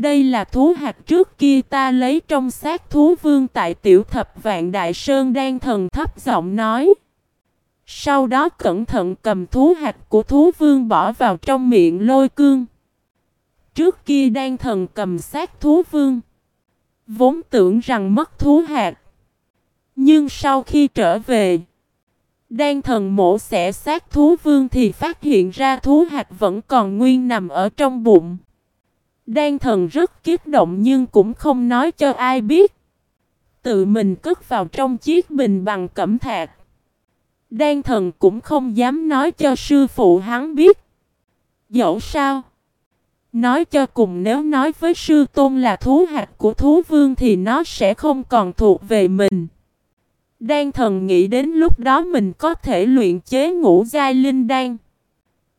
Đây là thú hạt trước kia ta lấy trong xác thú vương tại tiểu thập vạn đại sơn đang thần thấp giọng nói. Sau đó cẩn thận cầm thú hạt của thú vương bỏ vào trong miệng lôi cương. Trước kia đang thần cầm xác thú vương. Vốn tưởng rằng mất thú hạt. Nhưng sau khi trở về. Đan thần mổ xẻ xác thú vương thì phát hiện ra thú hạt vẫn còn nguyên nằm ở trong bụng. Đan thần rất kiếp động nhưng cũng không nói cho ai biết. Tự mình cất vào trong chiếc bình bằng cẩm thạch. Đan thần cũng không dám nói cho sư phụ hắn biết. Dẫu sao? Nói cho cùng nếu nói với sư tôn là thú hạt của thú vương thì nó sẽ không còn thuộc về mình. Đan thần nghĩ đến lúc đó mình có thể luyện chế ngũ giai linh đan.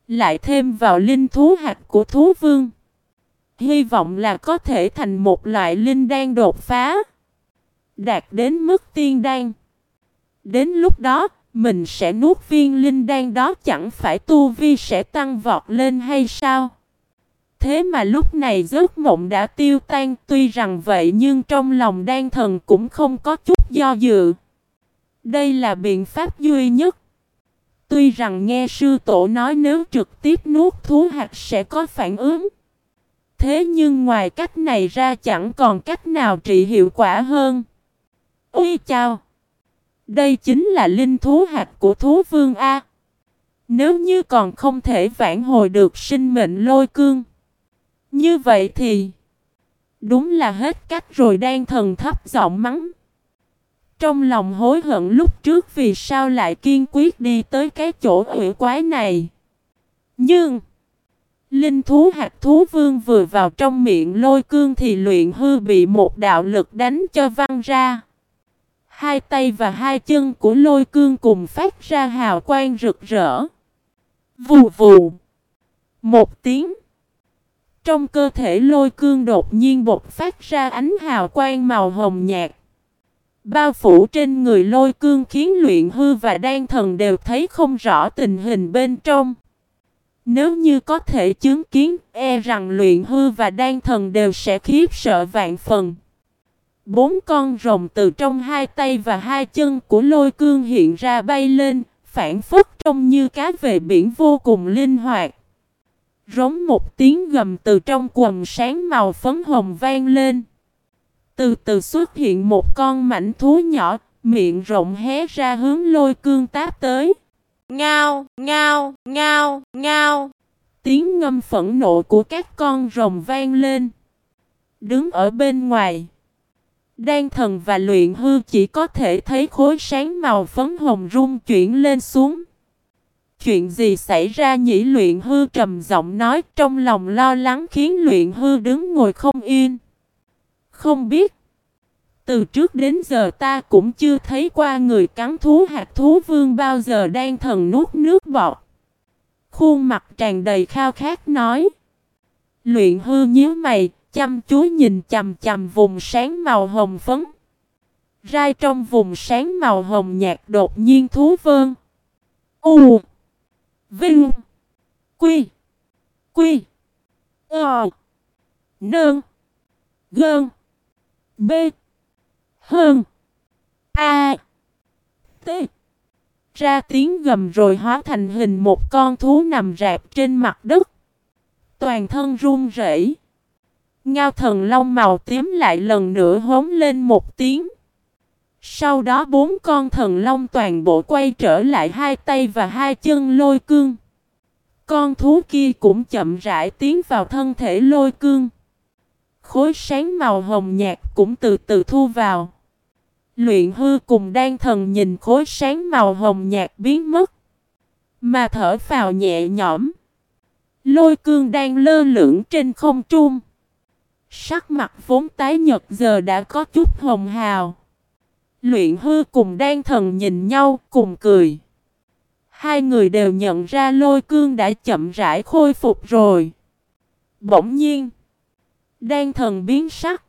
Lại thêm vào linh thú hạt của thú vương. Hy vọng là có thể thành một loại linh đan đột phá. Đạt đến mức tiên đan. Đến lúc đó, mình sẽ nuốt viên linh đan đó chẳng phải tu vi sẽ tăng vọt lên hay sao? Thế mà lúc này giấc mộng đã tiêu tan tuy rằng vậy nhưng trong lòng đan thần cũng không có chút do dự. Đây là biện pháp duy nhất. Tuy rằng nghe sư tổ nói nếu trực tiếp nuốt thú hạt sẽ có phản ứng. Thế nhưng ngoài cách này ra chẳng còn cách nào trị hiệu quả hơn. Ui chào! Đây chính là linh thú hạt của thú vương A. Nếu như còn không thể vãn hồi được sinh mệnh lôi cương. Như vậy thì... Đúng là hết cách rồi đang thần thấp giọng mắng. Trong lòng hối hận lúc trước vì sao lại kiên quyết đi tới cái chỗ quỷ quái này. Nhưng... Linh thú hạt thú vương vừa vào trong miệng lôi cương thì luyện hư bị một đạo lực đánh cho văng ra. Hai tay và hai chân của lôi cương cùng phát ra hào quang rực rỡ. Vù vù. Một tiếng. Trong cơ thể lôi cương đột nhiên bột phát ra ánh hào quang màu hồng nhạt. Bao phủ trên người lôi cương khiến luyện hư và đan thần đều thấy không rõ tình hình bên trong. Nếu như có thể chứng kiến, e rằng luyện hư và đan thần đều sẽ khiếp sợ vạn phần. Bốn con rồng từ trong hai tay và hai chân của lôi cương hiện ra bay lên, phản phất trông như cá về biển vô cùng linh hoạt. Rống một tiếng gầm từ trong quần sáng màu phấn hồng vang lên. Từ từ xuất hiện một con mảnh thú nhỏ, miệng rộng hé ra hướng lôi cương táp tới. Ngao, ngao, ngao, ngao. Tiếng ngâm phẫn nộ của các con rồng vang lên. Đứng ở bên ngoài. Đan thần và luyện hư chỉ có thể thấy khối sáng màu phấn hồng rung chuyển lên xuống. Chuyện gì xảy ra nhỉ luyện hư trầm giọng nói trong lòng lo lắng khiến luyện hư đứng ngồi không yên. Không biết. Từ trước đến giờ ta cũng chưa thấy qua người cắn thú hạt thú vương bao giờ đang thần nuốt nước bọt. Khuôn mặt tràn đầy khao khát nói. Luyện hư nhíu mày, chăm chú nhìn chầm chầm vùng sáng màu hồng phấn. Rai trong vùng sáng màu hồng nhạt đột nhiên thú vơn. U Vinh Quy Quy Ờ Nương Gơn B hơn A T Ra tiếng gầm rồi hóa thành hình một con thú nằm rạp trên mặt đất. Toàn thân run rẩy. Ngao thần long màu tím lại lần nữa hống lên một tiếng. Sau đó bốn con thần long toàn bộ quay trở lại hai tay và hai chân lôi cương. Con thú kia cũng chậm rãi tiến vào thân thể lôi cương. Khối sáng màu hồng nhạt cũng từ từ thu vào. Luyện hư cùng đan thần nhìn khối sáng màu hồng nhạt biến mất. Mà thở vào nhẹ nhõm. Lôi cương đang lơ lửng trên không trung. Sắc mặt vốn tái nhật giờ đã có chút hồng hào. Luyện hư cùng đan thần nhìn nhau cùng cười. Hai người đều nhận ra lôi cương đã chậm rãi khôi phục rồi. Bỗng nhiên. Đan thần biến sắc.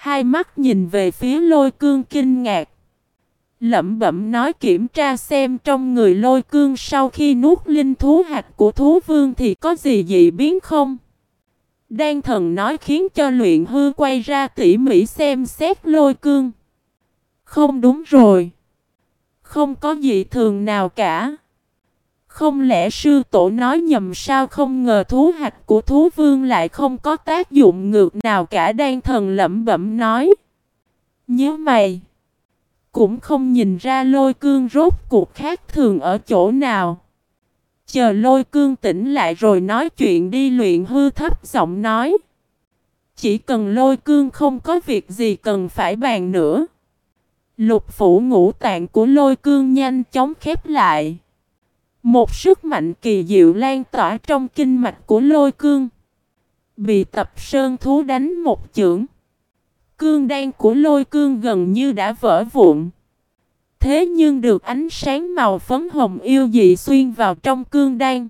Hai mắt nhìn về phía lôi cương kinh ngạc. Lẩm bẩm nói kiểm tra xem trong người lôi cương sau khi nuốt linh thú hạt của thú vương thì có gì dị biến không? Đan thần nói khiến cho luyện hư quay ra tỉ mỉ xem xét lôi cương. Không đúng rồi. Không có gì thường nào cả. Không lẽ sư tổ nói nhầm sao không ngờ thú hạch của thú vương lại không có tác dụng ngược nào cả đang thần lẩm bẩm nói. Nhớ mày. Cũng không nhìn ra lôi cương rốt cuộc khác thường ở chỗ nào. Chờ lôi cương tỉnh lại rồi nói chuyện đi, luyện hư thấp giọng nói. Chỉ cần lôi cương không có việc gì cần phải bàn nữa. Lục phủ ngũ tạng của lôi cương nhanh chóng khép lại. Một sức mạnh kỳ diệu lan tỏa trong kinh mạch của lôi cương. Bị tập sơn thú đánh một chưởng. Cương đan của lôi cương gần như đã vỡ vụn. Thế nhưng được ánh sáng màu phấn hồng yêu dị xuyên vào trong cương đan.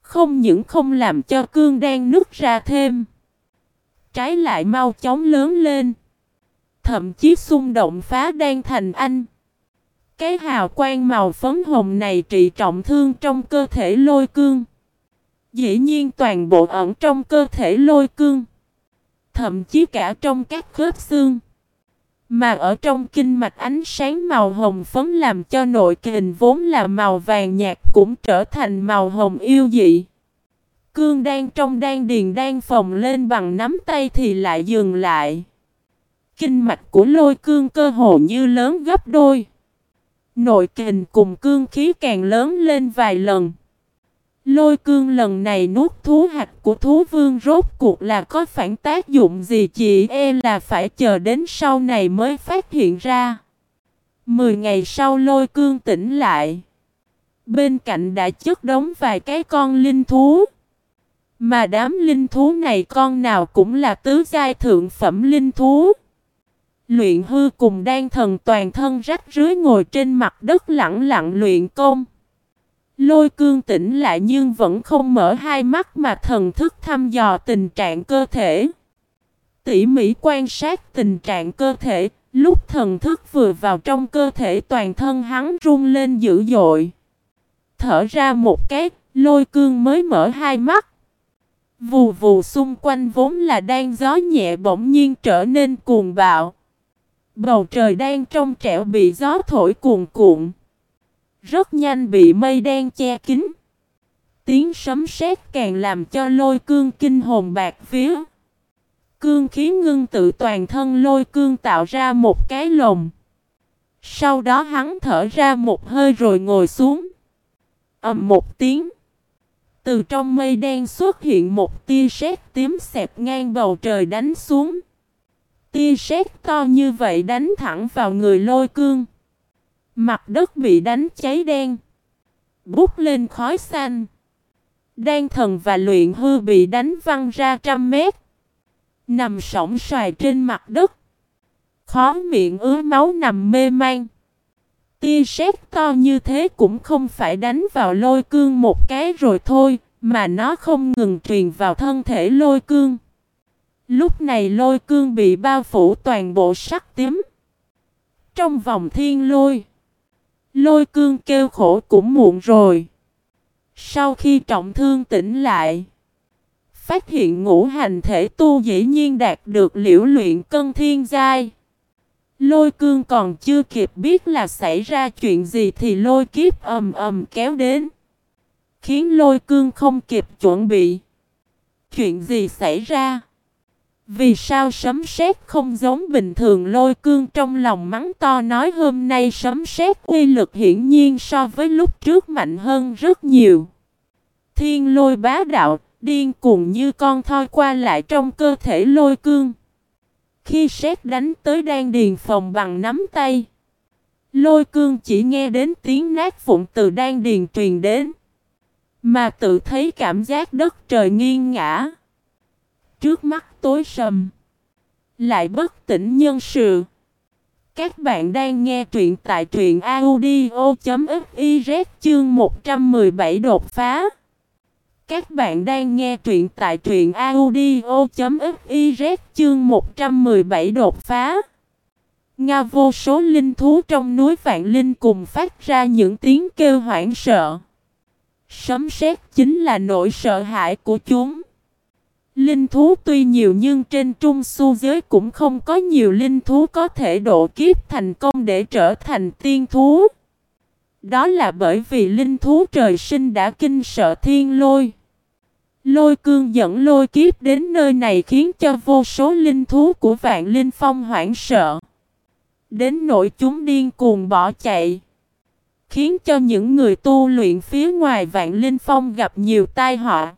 Không những không làm cho cương đan nứt ra thêm. Trái lại mau chóng lớn lên. Thậm chí xung động phá đan thành anh. Cái hào quang màu phấn hồng này trị trọng thương trong cơ thể lôi cương. Dĩ nhiên toàn bộ ẩn trong cơ thể lôi cương. Thậm chí cả trong các khớp xương. Mà ở trong kinh mạch ánh sáng màu hồng phấn làm cho nội kình vốn là màu vàng nhạt cũng trở thành màu hồng yêu dị. Cương đang trong đan điền đang phồng lên bằng nắm tay thì lại dừng lại. Kinh mạch của lôi cương cơ hồ như lớn gấp đôi. Nội kình cùng cương khí càng lớn lên vài lần. Lôi cương lần này nuốt thú hạt của thú vương rốt cuộc là có phản tác dụng gì chị e là phải chờ đến sau này mới phát hiện ra. Mười ngày sau lôi cương tỉnh lại. Bên cạnh đã chất đống vài cái con linh thú. Mà đám linh thú này con nào cũng là tứ giai thượng phẩm linh thú. Luyện hư cùng đan thần toàn thân rách rưới ngồi trên mặt đất lặng lặng luyện công. Lôi cương tỉnh lại nhưng vẫn không mở hai mắt mà thần thức thăm dò tình trạng cơ thể. Tỉ mỉ quan sát tình trạng cơ thể, lúc thần thức vừa vào trong cơ thể toàn thân hắn run lên dữ dội. Thở ra một cái, lôi cương mới mở hai mắt. Vù vù xung quanh vốn là đang gió nhẹ bỗng nhiên trở nên cuồng bạo. Bầu trời đang trong trẻo bị gió thổi cuồn cuộn. Rất nhanh bị mây đen che kín. Tiếng sấm sét càng làm cho lôi cương kinh hồn bạc phía. Cương khí ngưng tự toàn thân lôi cương tạo ra một cái lồng. Sau đó hắn thở ra một hơi rồi ngồi xuống. ầm một tiếng. Từ trong mây đen xuất hiện một tia sét tím xẹp ngang bầu trời đánh xuống. Tia sét to như vậy đánh thẳng vào người lôi cương. Mặt đất bị đánh cháy đen. Bút lên khói xanh. Đan thần và luyện hư bị đánh văng ra trăm mét. Nằm sổng xoài trên mặt đất. Khó miệng ứa máu nằm mê man. Tia sét to như thế cũng không phải đánh vào lôi cương một cái rồi thôi, mà nó không ngừng truyền vào thân thể lôi cương. Lúc này lôi cương bị bao phủ toàn bộ sắc tím. Trong vòng thiên lôi. Lôi cương kêu khổ cũng muộn rồi. Sau khi trọng thương tỉnh lại. Phát hiện ngũ hành thể tu dĩ nhiên đạt được liễu luyện cân thiên giai. Lôi cương còn chưa kịp biết là xảy ra chuyện gì thì lôi kiếp ầm ầm kéo đến. Khiến lôi cương không kịp chuẩn bị. Chuyện gì xảy ra? Vì sao sấm sét không giống bình thường lôi cương trong lòng mắng to nói hôm nay sấm sét uy lực hiển nhiên so với lúc trước mạnh hơn rất nhiều. Thiên lôi bá đạo, điên cuồng như con thoi qua lại trong cơ thể lôi cương. Khi sét đánh tới đang điền phòng bằng nắm tay. Lôi cương chỉ nghe đến tiếng nát phụng từ đang điền truyền đến. Mà tự thấy cảm giác đất trời nghiêng ngã. Trước mắt tối sầm. Lại bất tỉnh nhân sự. Các bạn đang nghe truyện tại truyện audio.fiz chương 117 đột phá. Các bạn đang nghe truyện tại truyện audio.fiz chương 117 đột phá. Nga vô số linh thú trong núi Vạn Linh cùng phát ra những tiếng kêu hoảng sợ. Sấm sét chính là nỗi sợ hãi của chúng. Linh thú tuy nhiều nhưng trên trung su giới cũng không có nhiều linh thú có thể độ kiếp thành công để trở thành tiên thú. Đó là bởi vì linh thú trời sinh đã kinh sợ thiên lôi. Lôi cương dẫn lôi kiếp đến nơi này khiến cho vô số linh thú của vạn linh phong hoảng sợ. Đến nỗi chúng điên cuồng bỏ chạy. Khiến cho những người tu luyện phía ngoài vạn linh phong gặp nhiều tai họa.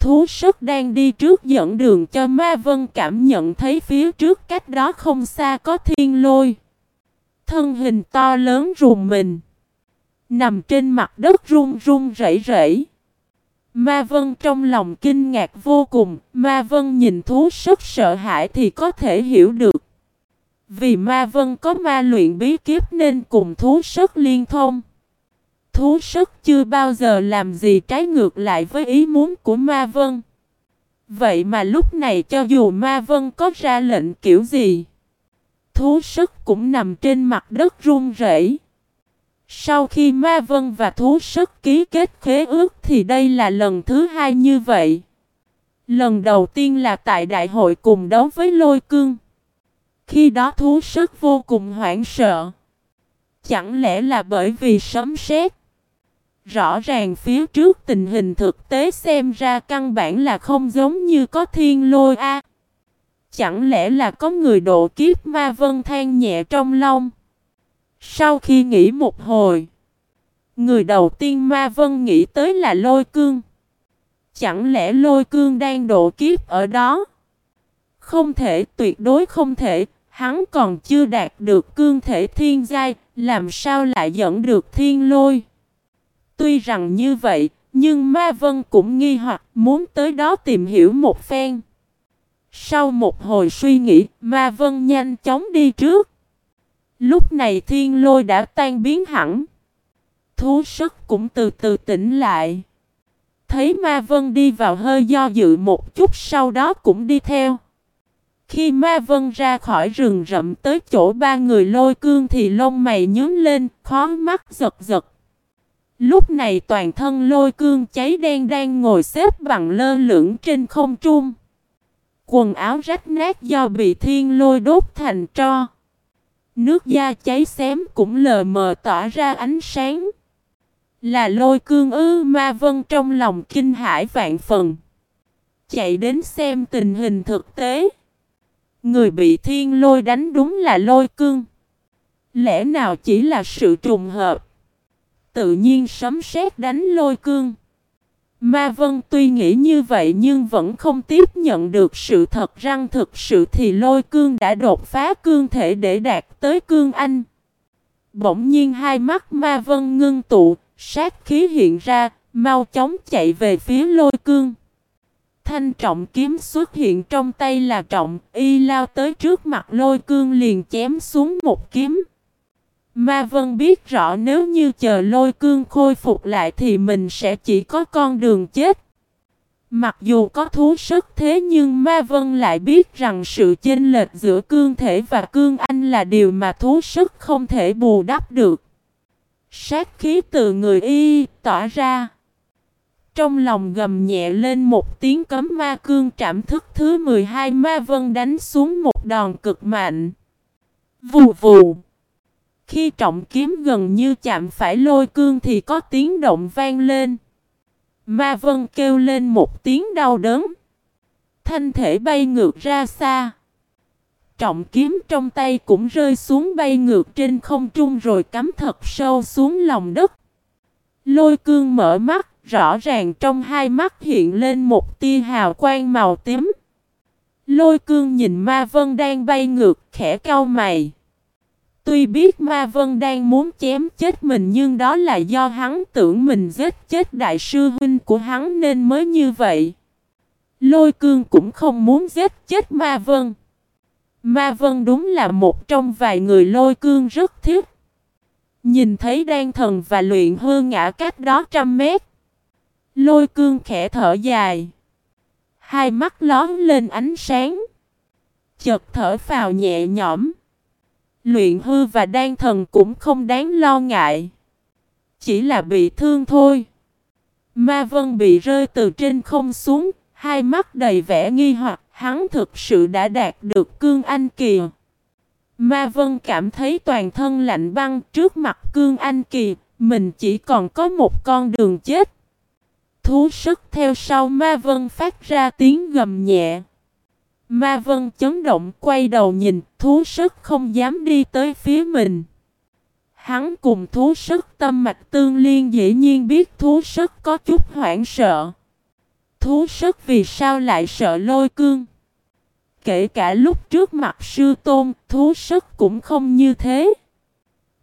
Thú sức đang đi trước dẫn đường cho Ma Vân cảm nhận thấy phía trước cách đó không xa có thiên lôi. Thân hình to lớn rùng mình. Nằm trên mặt đất run run rẩy rẩy. Ma Vân trong lòng kinh ngạc vô cùng, Ma Vân nhìn thú sức sợ hãi thì có thể hiểu được. Vì Ma Vân có ma luyện bí kiếp nên cùng thú sức liên thông. Thú sức chưa bao giờ làm gì trái ngược lại với ý muốn của Ma Vân. Vậy mà lúc này cho dù Ma Vân có ra lệnh kiểu gì, thú sức cũng nằm trên mặt đất run rẩy. Sau khi Ma Vân và thú sức ký kết khế ước thì đây là lần thứ hai như vậy. Lần đầu tiên là tại đại hội cùng đấu với lôi cương. Khi đó thú sức vô cùng hoảng sợ. Chẳng lẽ là bởi vì sấm sét? Rõ ràng phía trước tình hình thực tế xem ra căn bản là không giống như có thiên lôi a. Chẳng lẽ là có người độ kiếp ma vân than nhẹ trong lòng. Sau khi nghĩ một hồi, người đầu tiên ma vân nghĩ tới là lôi cương. Chẳng lẽ lôi cương đang độ kiếp ở đó? Không thể, tuyệt đối không thể, hắn còn chưa đạt được cương thể thiên giai, làm sao lại dẫn được thiên lôi? Tuy rằng như vậy, nhưng Ma Vân cũng nghi hoặc muốn tới đó tìm hiểu một phen. Sau một hồi suy nghĩ, Ma Vân nhanh chóng đi trước. Lúc này thiên lôi đã tan biến hẳn. Thú sức cũng từ từ tỉnh lại. Thấy Ma Vân đi vào hơi do dự một chút sau đó cũng đi theo. Khi Ma Vân ra khỏi rừng rậm tới chỗ ba người lôi cương thì lông mày nhướng lên, khó mắt giật giật. Lúc này toàn thân lôi cương cháy đen đang ngồi xếp bằng lơ lửng trên không trung. Quần áo rách nát do bị thiên lôi đốt thành tro. Nước da cháy xém cũng lờ mờ tỏa ra ánh sáng. Là lôi cương ư ma vân trong lòng kinh hải vạn phần. Chạy đến xem tình hình thực tế. Người bị thiên lôi đánh đúng là lôi cương. Lẽ nào chỉ là sự trùng hợp? Tự nhiên sấm sét đánh lôi cương. Ma Vân tuy nghĩ như vậy nhưng vẫn không tiếp nhận được sự thật rằng thực sự thì lôi cương đã đột phá cương thể để đạt tới cương anh. Bỗng nhiên hai mắt Ma Vân ngưng tụ, sát khí hiện ra, mau chóng chạy về phía lôi cương. Thanh trọng kiếm xuất hiện trong tay là trọng, y lao tới trước mặt lôi cương liền chém xuống một kiếm. Ma Vân biết rõ nếu như chờ lôi cương khôi phục lại thì mình sẽ chỉ có con đường chết. Mặc dù có thú sức thế nhưng Ma Vân lại biết rằng sự chênh lệch giữa cương thể và cương anh là điều mà thú sức không thể bù đắp được. Sát khí từ người y tỏa ra. Trong lòng gầm nhẹ lên một tiếng cấm ma cương trảm thức thứ 12 Ma Vân đánh xuống một đòn cực mạnh. Vù vù. Khi trọng kiếm gần như chạm phải lôi cương thì có tiếng động vang lên. Ma vân kêu lên một tiếng đau đớn. Thanh thể bay ngược ra xa. Trọng kiếm trong tay cũng rơi xuống bay ngược trên không trung rồi cắm thật sâu xuống lòng đất. Lôi cương mở mắt, rõ ràng trong hai mắt hiện lên một tia hào quang màu tím. Lôi cương nhìn ma vân đang bay ngược, khẽ cau mày. Tuy biết Ma Vân đang muốn chém chết mình nhưng đó là do hắn tưởng mình giết chết đại sư huynh của hắn nên mới như vậy. Lôi cương cũng không muốn giết chết Ma Vân. Ma Vân đúng là một trong vài người lôi cương rất thiết. Nhìn thấy đan thần và luyện hư ngã cách đó trăm mét. Lôi cương khẽ thở dài. Hai mắt lón lên ánh sáng. Chợt thở vào nhẹ nhõm. Luyện hư và đan thần cũng không đáng lo ngại. Chỉ là bị thương thôi. Ma vân bị rơi từ trên không xuống, hai mắt đầy vẻ nghi hoặc, hắn thực sự đã đạt được cương anh kỳ. Ma Vân cảm thấy toàn thân lạnh băng trước mặt cương anh kỳ, mình chỉ còn có một con đường chết. Thú sức theo sau Ma Vân phát ra tiếng gầm nhẹ. Ma Vân chấn động quay đầu nhìn, thú sức không dám đi tới phía mình. Hắn cùng thú sức tâm mạch tương liên dĩ nhiên biết thú sức có chút hoảng sợ. Thú sức vì sao lại sợ lôi cương? Kể cả lúc trước mặt sư tôn, thú sức cũng không như thế.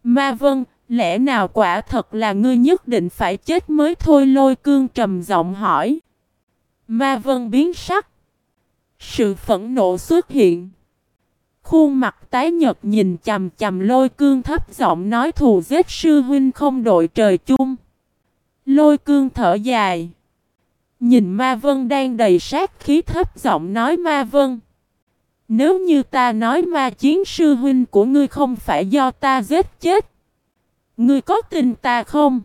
Ma Vân, lẽ nào quả thật là ngươi nhất định phải chết mới thôi lôi cương trầm giọng hỏi. Ma Vân biến sắc. Sự phẫn nộ xuất hiện. Khuôn mặt tái nhật nhìn chầm chầm lôi cương thấp giọng nói thù giết sư huynh không đội trời chung. Lôi cương thở dài. Nhìn ma vân đang đầy sát khí thấp giọng nói ma vân. Nếu như ta nói ma chiến sư huynh của ngươi không phải do ta giết chết. Ngươi có tin ta không?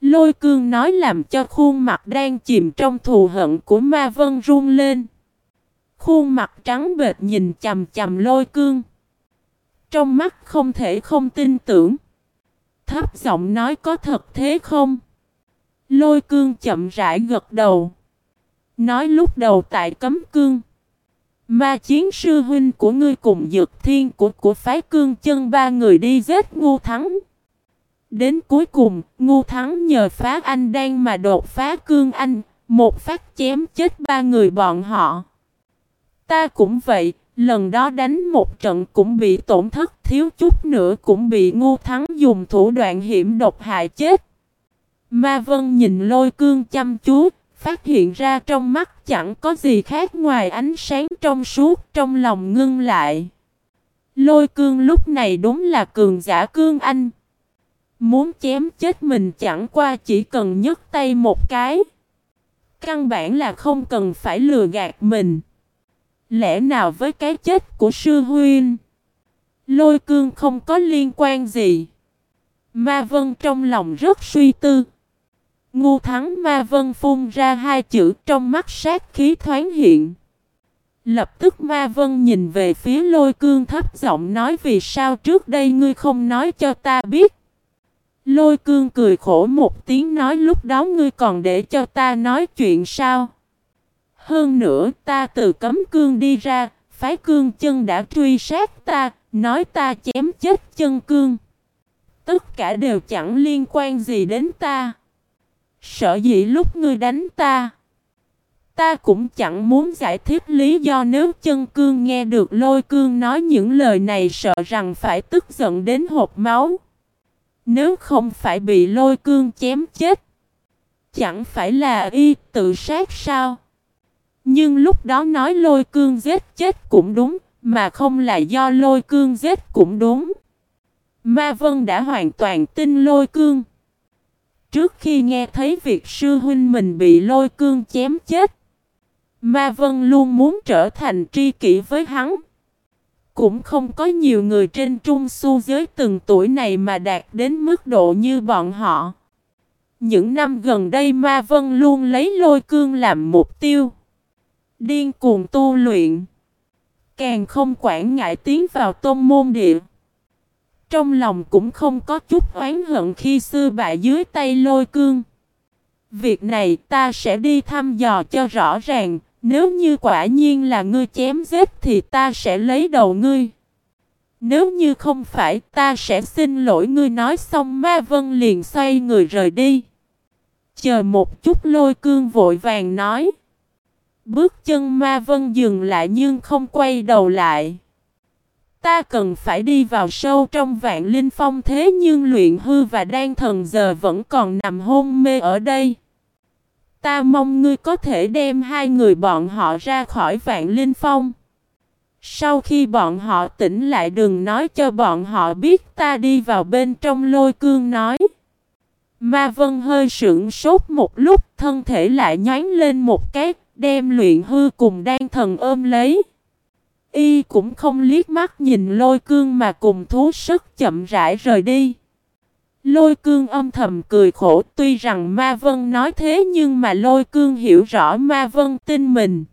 Lôi cương nói làm cho khuôn mặt đang chìm trong thù hận của ma vân run lên. Khuôn mặt trắng bệt nhìn chầm chầm lôi cương. Trong mắt không thể không tin tưởng. Thấp giọng nói có thật thế không? Lôi cương chậm rãi gật đầu. Nói lúc đầu tại cấm cương. Ma chiến sư huynh của ngươi cùng dược thiên của của phái cương chân ba người đi giết ngu thắng. Đến cuối cùng, ngu thắng nhờ phá anh đang mà đột phá cương anh, một phát chém chết ba người bọn họ. Ta cũng vậy, lần đó đánh một trận cũng bị tổn thất thiếu chút nữa cũng bị ngu thắng dùng thủ đoạn hiểm độc hại chết. Ma Vân nhìn lôi cương chăm chú, phát hiện ra trong mắt chẳng có gì khác ngoài ánh sáng trong suốt trong lòng ngưng lại. Lôi cương lúc này đúng là cường giả cương anh. Muốn chém chết mình chẳng qua chỉ cần nhấc tay một cái. Căn bản là không cần phải lừa gạt mình. Lẽ nào với cái chết của sư huynh? Lôi cương không có liên quan gì. Ma vân trong lòng rất suy tư. Ngu thắng ma vân phun ra hai chữ trong mắt sát khí thoáng hiện. Lập tức ma vân nhìn về phía lôi cương thấp giọng nói, vì sao trước đây ngươi không nói cho ta biết. Lôi cương cười khổ một tiếng nói, lúc đó ngươi còn để cho ta nói chuyện sao. Hơn nữa ta từ cấm cương đi ra, phái cương chân đã truy sát ta, nói ta chém chết chân cương. Tất cả đều chẳng liên quan gì đến ta. Sợ dĩ lúc ngươi đánh ta. Ta cũng chẳng muốn giải thích lý do nếu chân cương nghe được lôi cương nói những lời này sợ rằng phải tức giận đến hộp máu. Nếu không phải bị lôi cương chém chết. Chẳng phải là y tự sát sao? Nhưng lúc đó nói lôi cương giết chết cũng đúng, mà không là do lôi cương giết cũng đúng. Ma Vân đã hoàn toàn tin lôi cương. Trước khi nghe thấy việc sư huynh mình bị lôi cương chém chết, Ma Vân luôn muốn trở thành tri kỷ với hắn. Cũng không có nhiều người trên trung su giới từng tuổi này mà đạt đến mức độ như bọn họ. Những năm gần đây Ma Vân luôn lấy lôi cương làm mục tiêu. Điên cuồng tu luyện. Càng không quản ngại tiến vào tôn môn địa. Trong lòng cũng không có chút oán hận khi sư bại dưới tay lôi cương. Việc này ta sẽ đi thăm dò cho rõ ràng. Nếu như quả nhiên là ngươi chém giết thì ta sẽ lấy đầu ngươi. Nếu như không phải, ta sẽ xin lỗi ngươi nói xong ma vân liền xoay người rời đi. Chờ một chút lôi cương vội vàng nói. Bước chân ma vân dừng lại nhưng không quay đầu lại. Ta cần phải đi vào sâu trong vạn linh phong thế nhưng luyện hư và đan thần giờ vẫn còn nằm hôn mê ở đây. Ta mong ngươi có thể đem hai người bọn họ ra khỏi vạn linh phong. Sau khi bọn họ tỉnh lại đừng nói cho bọn họ biết ta đi vào bên trong lôi cương nói. Ma Vân hơi sững sốt một lúc, thân thể lại nhánh lên một cái đem luyện hư cùng đan thần ôm lấy. Y cũng không liếc mắt nhìn lôi cương mà cùng thú sức chậm rãi rời đi. Lôi cương âm thầm cười khổ tuy rằng Ma Vân nói thế nhưng mà lôi cương hiểu rõ Ma Vân tin mình.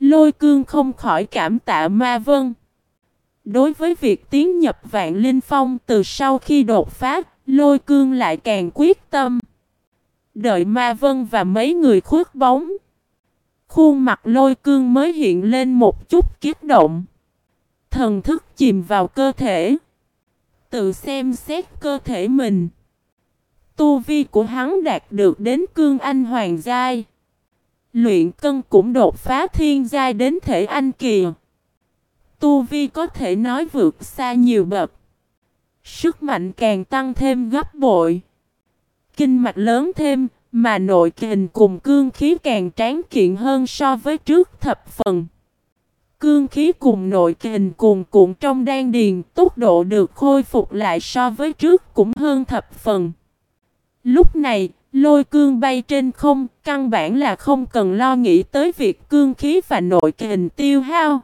Lôi cương không khỏi cảm tạ Ma Vân. Đối với việc tiến nhập vạn linh phong từ sau khi đột phá, lôi cương lại càng quyết tâm. Đợi Ma Vân và mấy người khuất bóng. Khuôn mặt lôi cương mới hiện lên một chút kiết động. Thần thức chìm vào cơ thể. Tự xem xét cơ thể mình. Tu vi của hắn đạt được đến cương anh hoàng giai. Luyện cân cũng đột phá thiên giai đến thể anh kìa. Tu vi có thể nói vượt xa nhiều bậc. Sức mạnh càng tăng thêm gấp bội. Kinh mạch lớn thêm, mà nội kình cùng cương khí càng tráng kiện hơn so với trước thập phần. Cương khí cùng nội kình cùng cuộn trong đan điền, tốc độ được khôi phục lại so với trước cũng hơn thập phần. Lúc này, lôi cương bay trên không, căn bản là không cần lo nghĩ tới việc cương khí và nội kình tiêu hao.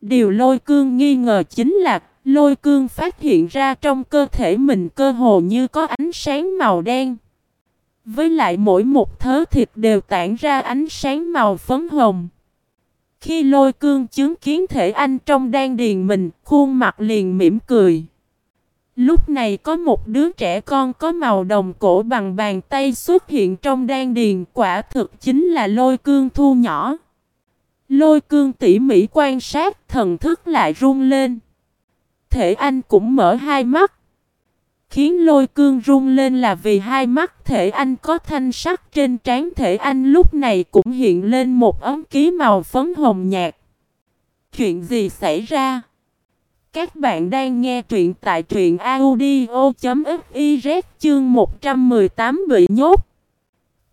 Điều lôi cương nghi ngờ chính là lôi cương phát hiện ra trong cơ thể mình cơ hồ như có ánh sáng màu đen. Với lại mỗi một thớ thịt đều tản ra ánh sáng màu phấn hồng. Khi lôi cương chứng kiến thể anh trong đan điền mình, khuôn mặt liền mỉm cười. Lúc này có một đứa trẻ con có màu đồng cổ bằng bàn tay xuất hiện trong đan điền quả thực chính là lôi cương thu nhỏ. Lôi cương tỉ mỉ quan sát thần thức lại run lên. Thể anh cũng mở hai mắt. Khiến lôi cương rung lên là vì hai mắt thể anh có thanh sắc trên trán thể anh lúc này cũng hiện lên một ấm ký màu phấn hồng nhạt. Chuyện gì xảy ra? Các bạn đang nghe truyện tại truyện audio.fiz chương 118 bị nhốt.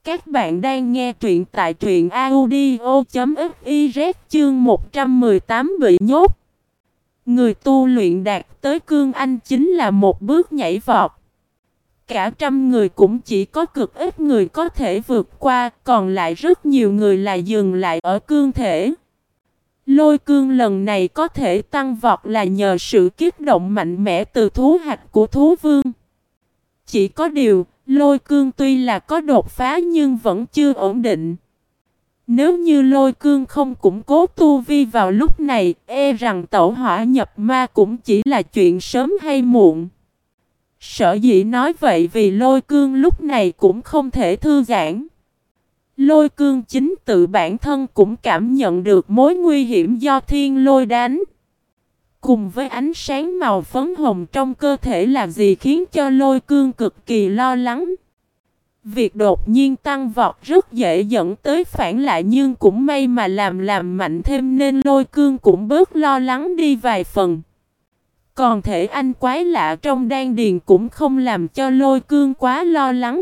Các bạn đang nghe truyện tại truyện audio.fiz chương 118 bị nhốt. Người tu luyện đạt tới cương anh chính là một bước nhảy vọt. Cả trăm người cũng chỉ có cực ít người có thể vượt qua, còn lại rất nhiều người là dừng lại ở cương thể. Lôi cương lần này có thể tăng vọt là nhờ sự kích động mạnh mẽ từ thú hạch của thú vương. Chỉ có điều, lôi cương tuy là có đột phá nhưng vẫn chưa ổn định. Nếu như lôi cương không củng cố tu vi vào lúc này, e rằng tẩu hỏa nhập ma cũng chỉ là chuyện sớm hay muộn. Sở dĩ nói vậy vì lôi cương lúc này cũng không thể thư giãn. Lôi cương chính tự bản thân cũng cảm nhận được mối nguy hiểm do thiên lôi đánh. Cùng với ánh sáng màu phấn hồng trong cơ thể là gì khiến cho lôi cương cực kỳ lo lắng. Việc đột nhiên tăng vọt rất dễ dẫn tới phản lại nhưng cũng may mà làm làm mạnh thêm nên lôi cương cũng bớt lo lắng đi vài phần. Còn thể anh quái lạ trong đan điền cũng không làm cho lôi cương quá lo lắng.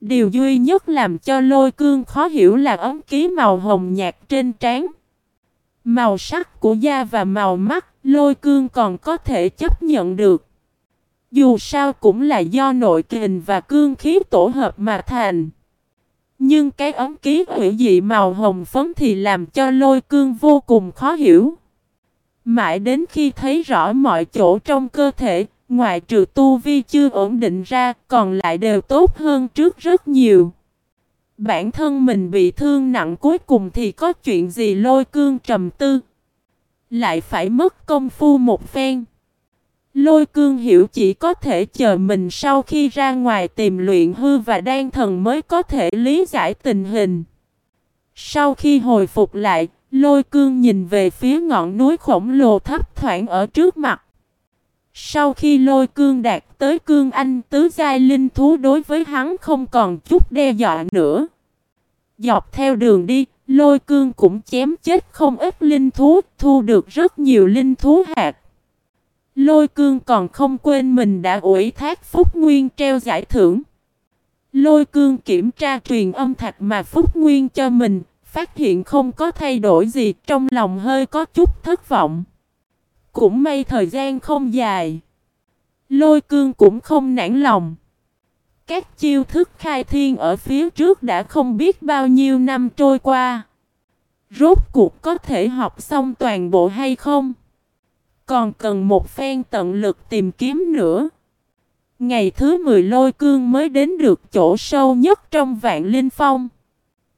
Điều duy nhất làm cho lôi cương khó hiểu là ấm ký màu hồng nhạt trên trán. Màu sắc của da và màu mắt, lôi cương còn có thể chấp nhận được. Dù sao cũng là do nội kình và cương khí tổ hợp mà thành. Nhưng cái ấm ký hủy dị màu hồng phấn thì làm cho lôi cương vô cùng khó hiểu. Mãi đến khi thấy rõ mọi chỗ trong cơ thể, ngoại trừ tu vi chưa ổn định ra, còn lại đều tốt hơn trước rất nhiều. Bản thân mình bị thương nặng cuối cùng thì có chuyện gì lôi cương trầm tư. Lại phải mất công phu một phen. Lôi cương hiểu chỉ có thể chờ mình sau khi ra ngoài tìm luyện hư và đan thần mới có thể lý giải tình hình. Sau khi hồi phục lại, lôi cương nhìn về phía ngọn núi khổng lồ thấp thoảng ở trước mặt. Sau khi lôi cương đạt tới cương anh tứ giai linh thú đối với hắn không còn chút đe dọa nữa. Dọc theo đường đi, lôi cương cũng chém chết không ít linh thú, thu được rất nhiều linh thú hạt. Lôi cương còn không quên mình đã ủy thác Phúc Nguyên treo giải thưởng. Lôi cương kiểm tra truyền âm thạch mà Phúc Nguyên cho mình, phát hiện không có thay đổi gì trong lòng hơi có chút thất vọng. Cũng may thời gian không dài. Lôi cương cũng không nản lòng. Các chiêu thức khai thiên ở phía trước đã không biết bao nhiêu năm trôi qua. Rốt cuộc có thể học xong toàn bộ hay không? Còn cần một phen tận lực tìm kiếm nữa. Ngày thứ 10 lôi cương mới đến được chỗ sâu nhất trong vạn linh phong.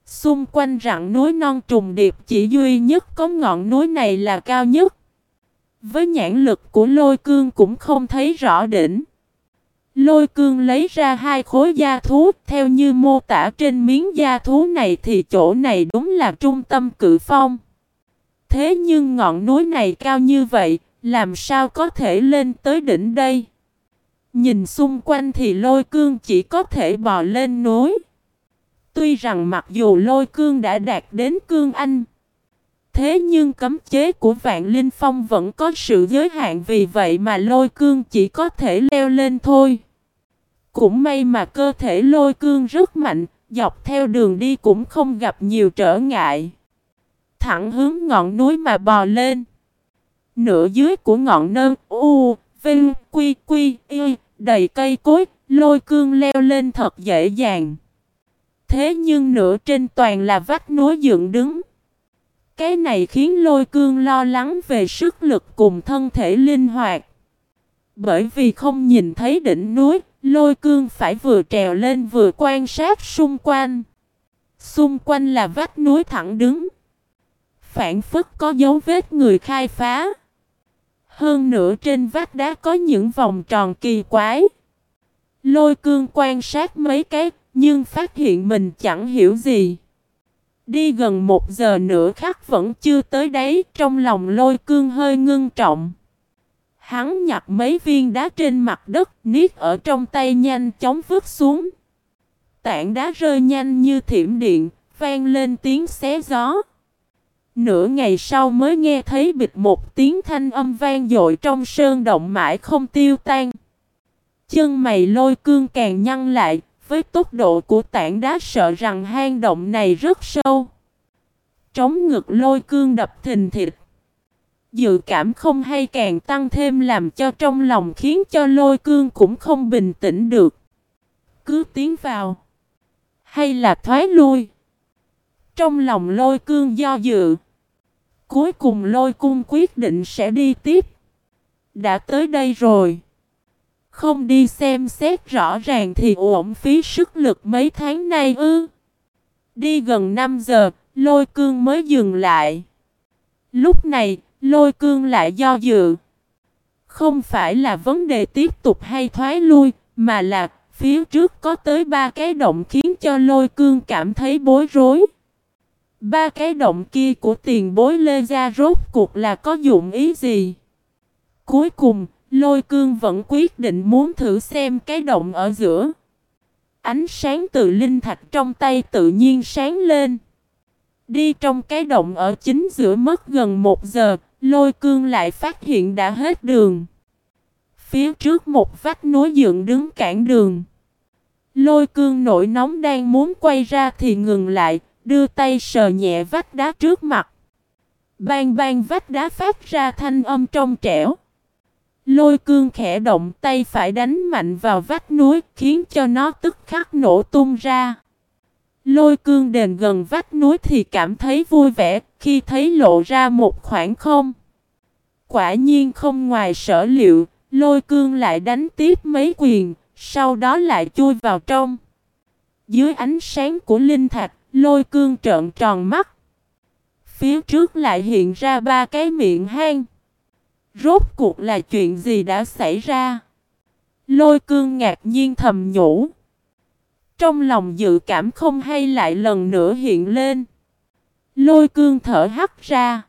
Xung quanh rặng núi non trùng điệp chỉ duy nhất có ngọn núi này là cao nhất. Với nhãn lực của lôi cương cũng không thấy rõ đỉnh. Lôi cương lấy ra hai khối da thú, theo như mô tả trên miếng da thú này thì chỗ này đúng là trung tâm cự phong. Thế nhưng ngọn núi này cao như vậy, làm sao có thể lên tới đỉnh đây? Nhìn xung quanh thì lôi cương chỉ có thể bò lên núi. Tuy rằng mặc dù lôi cương đã đạt đến cương anh, thế nhưng cấm chế của vạn linh phong vẫn có sự giới hạn vì vậy mà lôi cương chỉ có thể leo lên thôi. Cũng may mà cơ thể lôi cương rất mạnh, dọc theo đường đi cũng không gặp nhiều trở ngại. Thẳng hướng ngọn núi mà bò lên. Nửa dưới của ngọn nơn u, vinh, quy, quy, y, đầy cây cối, lôi cương leo lên thật dễ dàng. Thế nhưng nửa trên toàn là vách núi dựng đứng. Cái này khiến lôi cương lo lắng về sức lực cùng thân thể linh hoạt. Bởi vì không nhìn thấy đỉnh núi, lôi cương phải vừa trèo lên vừa quan sát xung quanh. Xung quanh là vách núi thẳng đứng. Phản phức có dấu vết người khai phá. Hơn nữa trên vách đá có những vòng tròn kỳ quái. Lôi cương quan sát mấy cái, nhưng phát hiện mình chẳng hiểu gì. Đi gần một giờ nữa khắc vẫn chưa tới đấy, trong lòng lôi cương hơi ngưng trọng. Hắn nhặt mấy viên đá trên mặt đất, niết ở trong tay nhanh chóng vứt xuống. Tảng đá rơi nhanh như thiểm điện, vang lên tiếng xé gió. Nửa ngày sau mới nghe thấy bịch một tiếng thanh âm vang dội trong sơn động mãi không tiêu tan. Chân mày lôi cương càng nhăn lại, với tốc độ của tảng đá sợ rằng hang động này rất sâu. Trống ngực lôi cương đập thình thịt. Dự cảm không hay càng tăng thêm làm cho trong lòng khiến cho lôi cương cũng không bình tĩnh được. Cứ tiến vào. Hay là thoái lui. Trong lòng lôi cương do dự. Cuối cùng lôi cung quyết định sẽ đi tiếp. Đã tới đây rồi. Không đi xem xét rõ ràng thì uổng phí sức lực mấy tháng nay ư. Đi gần 5 giờ, lôi cương mới dừng lại. Lúc này, lôi cương lại do dự. Không phải là vấn đề tiếp tục hay thoái lui, mà là phía trước có tới ba cái động khiến cho lôi cương cảm thấy bối rối. Ba cái động kia của tiền bối lê ra rốt cuộc là có dụng ý gì? Cuối cùng, lôi cương vẫn quyết định muốn thử xem cái động ở giữa. Ánh sáng từ linh thạch trong tay tự nhiên sáng lên. Đi trong cái động ở chính giữa mất gần một giờ, lôi cương lại phát hiện đã hết đường. Phía trước một vách núi dựng đứng cản đường. Lôi cương nổi nóng đang muốn quay ra thì ngừng lại, đưa tay sờ nhẹ vách đá trước mặt. Bang bang vách đá phát ra thanh âm trong trẻo. Lôi cương khẽ động tay phải đánh mạnh vào vách núi khiến cho nó tức khắc nổ tung ra. Lôi cương đền gần vách núi thì cảm thấy vui vẻ khi thấy lộ ra một khoảng không. Quả nhiên không ngoài sở liệu, lôi cương lại đánh tiếp mấy quyền, sau đó lại chui vào trong. Dưới ánh sáng của linh thạch, lôi cương trợn tròn mắt. Phía trước lại hiện ra ba cái miệng hang. Rốt cuộc là chuyện gì đã xảy ra? Lôi cương ngạc nhiên thầm nhủ. Trong lòng dự cảm không hay lại lần nữa hiện lên. Lôi cương thở hắt ra.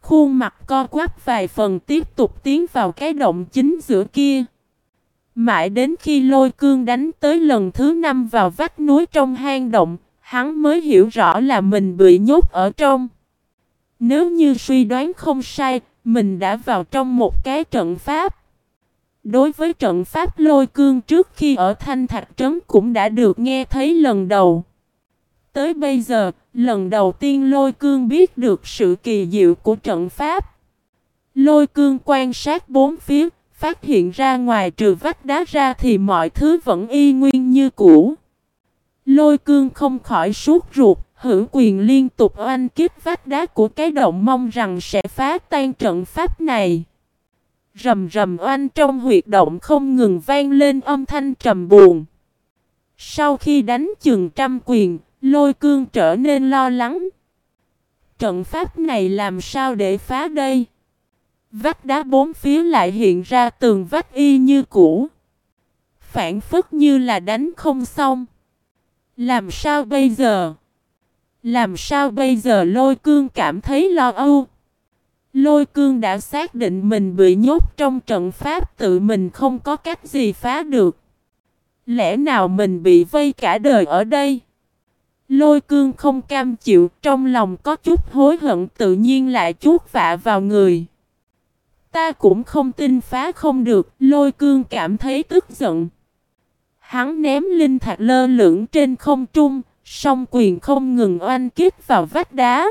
Khuôn mặt co quắp vài phần tiếp tục tiến vào cái động chính giữa kia. Mãi đến khi lôi cương đánh tới lần thứ năm vào vách núi trong hang động, hắn mới hiểu rõ là mình bị nhốt ở trong. Nếu như suy đoán không sai, mình đã vào trong một cái trận pháp. Đối với trận pháp lôi cương trước khi ở Thanh Thạch Trấn cũng đã được nghe thấy lần đầu. Tới bây giờ, lần đầu tiên lôi cương biết được sự kỳ diệu của trận pháp. Lôi cương quan sát bốn phía, phát hiện ra ngoài trừ vách đá ra thì mọi thứ vẫn y nguyên như cũ. Lôi cương không khỏi suốt ruột, hữu quyền liên tục oanh kiếp vách đá của cái động mong rằng sẽ phá tan trận pháp này. Rầm rầm oanh trong huyệt động không ngừng vang lên âm thanh trầm buồn. Sau khi đánh chừng trăm quyền, lôi cương trở nên lo lắng. Trận pháp này làm sao để phá đây? Vách đá bốn phía lại hiện ra tường vách y như cũ. Phản phất như là đánh không xong. Làm sao bây giờ? Làm sao bây giờ lôi cương cảm thấy lo âu? Lôi cương đã xác định mình bị nhốt trong trận pháp tự mình không có cách gì phá được. Lẽ nào mình bị vây cả đời ở đây? Lôi cương không cam chịu, trong lòng có chút hối hận tự nhiên lại chút vạ vào người. Ta cũng không tin phá không được, lôi cương cảm thấy tức giận. Hắn ném linh thạch lơ lửng trên không trung, song quyền không ngừng oanh kích vào vách đá.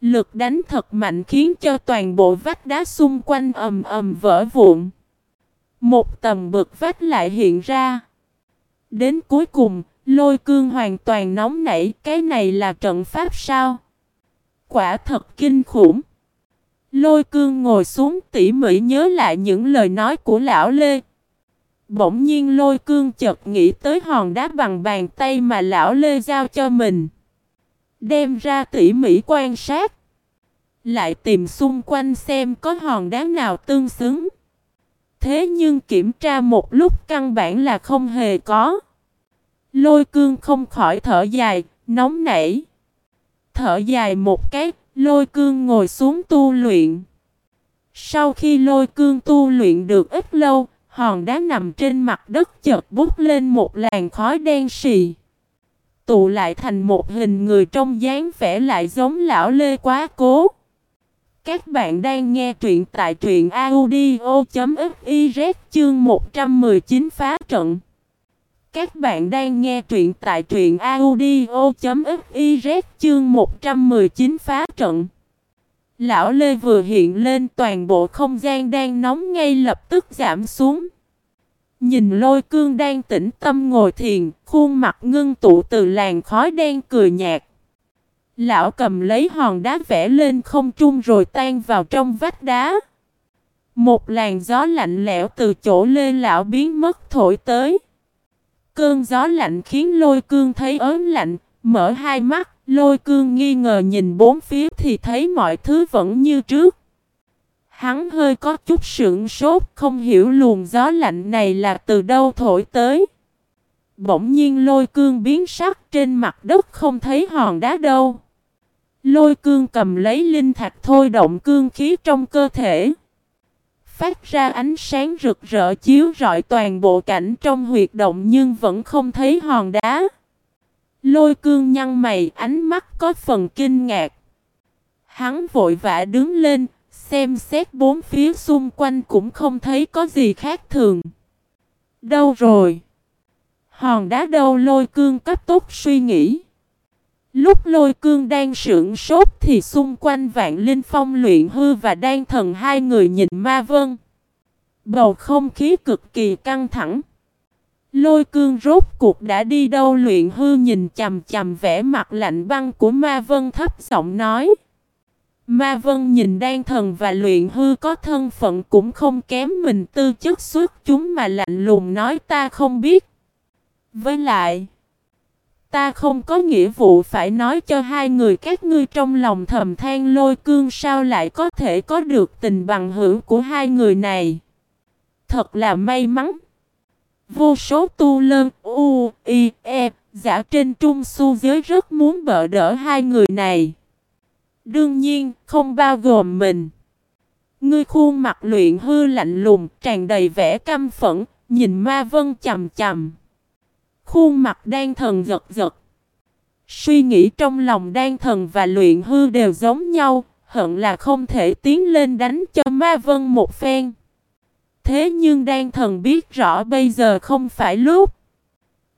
Lực đánh thật mạnh khiến cho toàn bộ vách đá xung quanh ầm ầm vỡ vụn. Một tầm bực vách lại hiện ra. Đến cuối cùng, lôi cương hoàn toàn nóng nảy, cái này là trận pháp sao? Quả thật kinh khủng. Lôi cương ngồi xuống tỉ mỉ nhớ lại những lời nói của lão Lê. Bỗng nhiên lôi cương chợt nghĩ tới hòn đá bằng bàn tay mà lão Lê giao cho mình. Đem ra tỉ mỉ quan sát. Lại tìm xung quanh xem có hòn đá nào tương xứng. Thế nhưng kiểm tra một lúc căn bản là không hề có. Lôi cương không khỏi thở dài, nóng nảy. Thở dài một cái, lôi cương ngồi xuống tu luyện. Sau khi lôi cương tu luyện được ít lâu, hòn đá nằm trên mặt đất chợt bút lên một làn khói đen xì. Tụ lại thành một hình người trong dáng vẻ lại giống lão lê quá cố. Các bạn đang nghe truyện tại truyện audio.fiz chương 119 phá trận. Các bạn đang nghe truyện tại truyện audio.fiz chương 119 phá trận. Lão Lê vừa hiện lên toàn bộ không gian đang nóng ngay lập tức giảm xuống. Nhìn lôi cương đang tĩnh tâm ngồi thiền, khuôn mặt ngưng tụ từ làn khói đen cười nhạt. Lão cầm lấy hòn đá vẽ lên không trung rồi tan vào trong vách đá. Một làn gió lạnh lẽo từ chỗ lê lão biến mất thổi tới. Cơn gió lạnh khiến lôi cương thấy ớn lạnh, mở hai mắt, lôi cương nghi ngờ nhìn bốn phía thì thấy mọi thứ vẫn như trước. Hắn hơi có chút sượng sốt, không hiểu luồng gió lạnh này là từ đâu thổi tới. Bỗng nhiên lôi cương biến sắc trên mặt đất không thấy hòn đá đâu. Lôi cương cầm lấy linh thạch thôi động cương khí trong cơ thể. Phát ra ánh sáng rực rỡ chiếu rọi toàn bộ cảnh trong huyệt động nhưng vẫn không thấy hòn đá. Lôi cương nhăn mày ánh mắt có phần kinh ngạc. Hắn vội vã đứng lên, xem xét bốn phía xung quanh cũng không thấy có gì khác thường. Đâu rồi? Hòn đá đâu lôi cương cấp tốc suy nghĩ. Lúc lôi cương đang sưởng sốt thì xung quanh vạn linh phong luyện hư và đang thần hai người nhìn ma vân. Bầu không khí cực kỳ căng thẳng. Lôi cương rốt cuộc đã đi đâu luyện hư nhìn chầm chầm vẻ mặt lạnh băng của ma vân thấp giọng nói. Ma vân nhìn đan thần và luyện hư có thân phận cũng không kém mình tư chất xuất chúng mà lạnh lùng nói, ta không biết. Với lại... Ta không có nghĩa vụ phải nói cho hai người các ngươi trong lòng thầm than lôi cương sao lại có thể có được tình bằng hữu của hai người này. Thật là may mắn. Vô số tu lân, u, i, e, giả trên trung su giới rất muốn bỡ đỡ hai người này. Đương nhiên, không bao gồm mình. Ngươi khuôn mặt luyện hư lạnh lùng, tràn đầy vẻ căm phẫn, nhìn ma vân chầm chầm. Khuôn mặt đang thần giật giật. Suy nghĩ trong lòng đan thần và luyện hư đều giống nhau, hận là không thể tiến lên đánh cho ma vân một phen. Thế nhưng đan thần biết rõ bây giờ không phải lúc.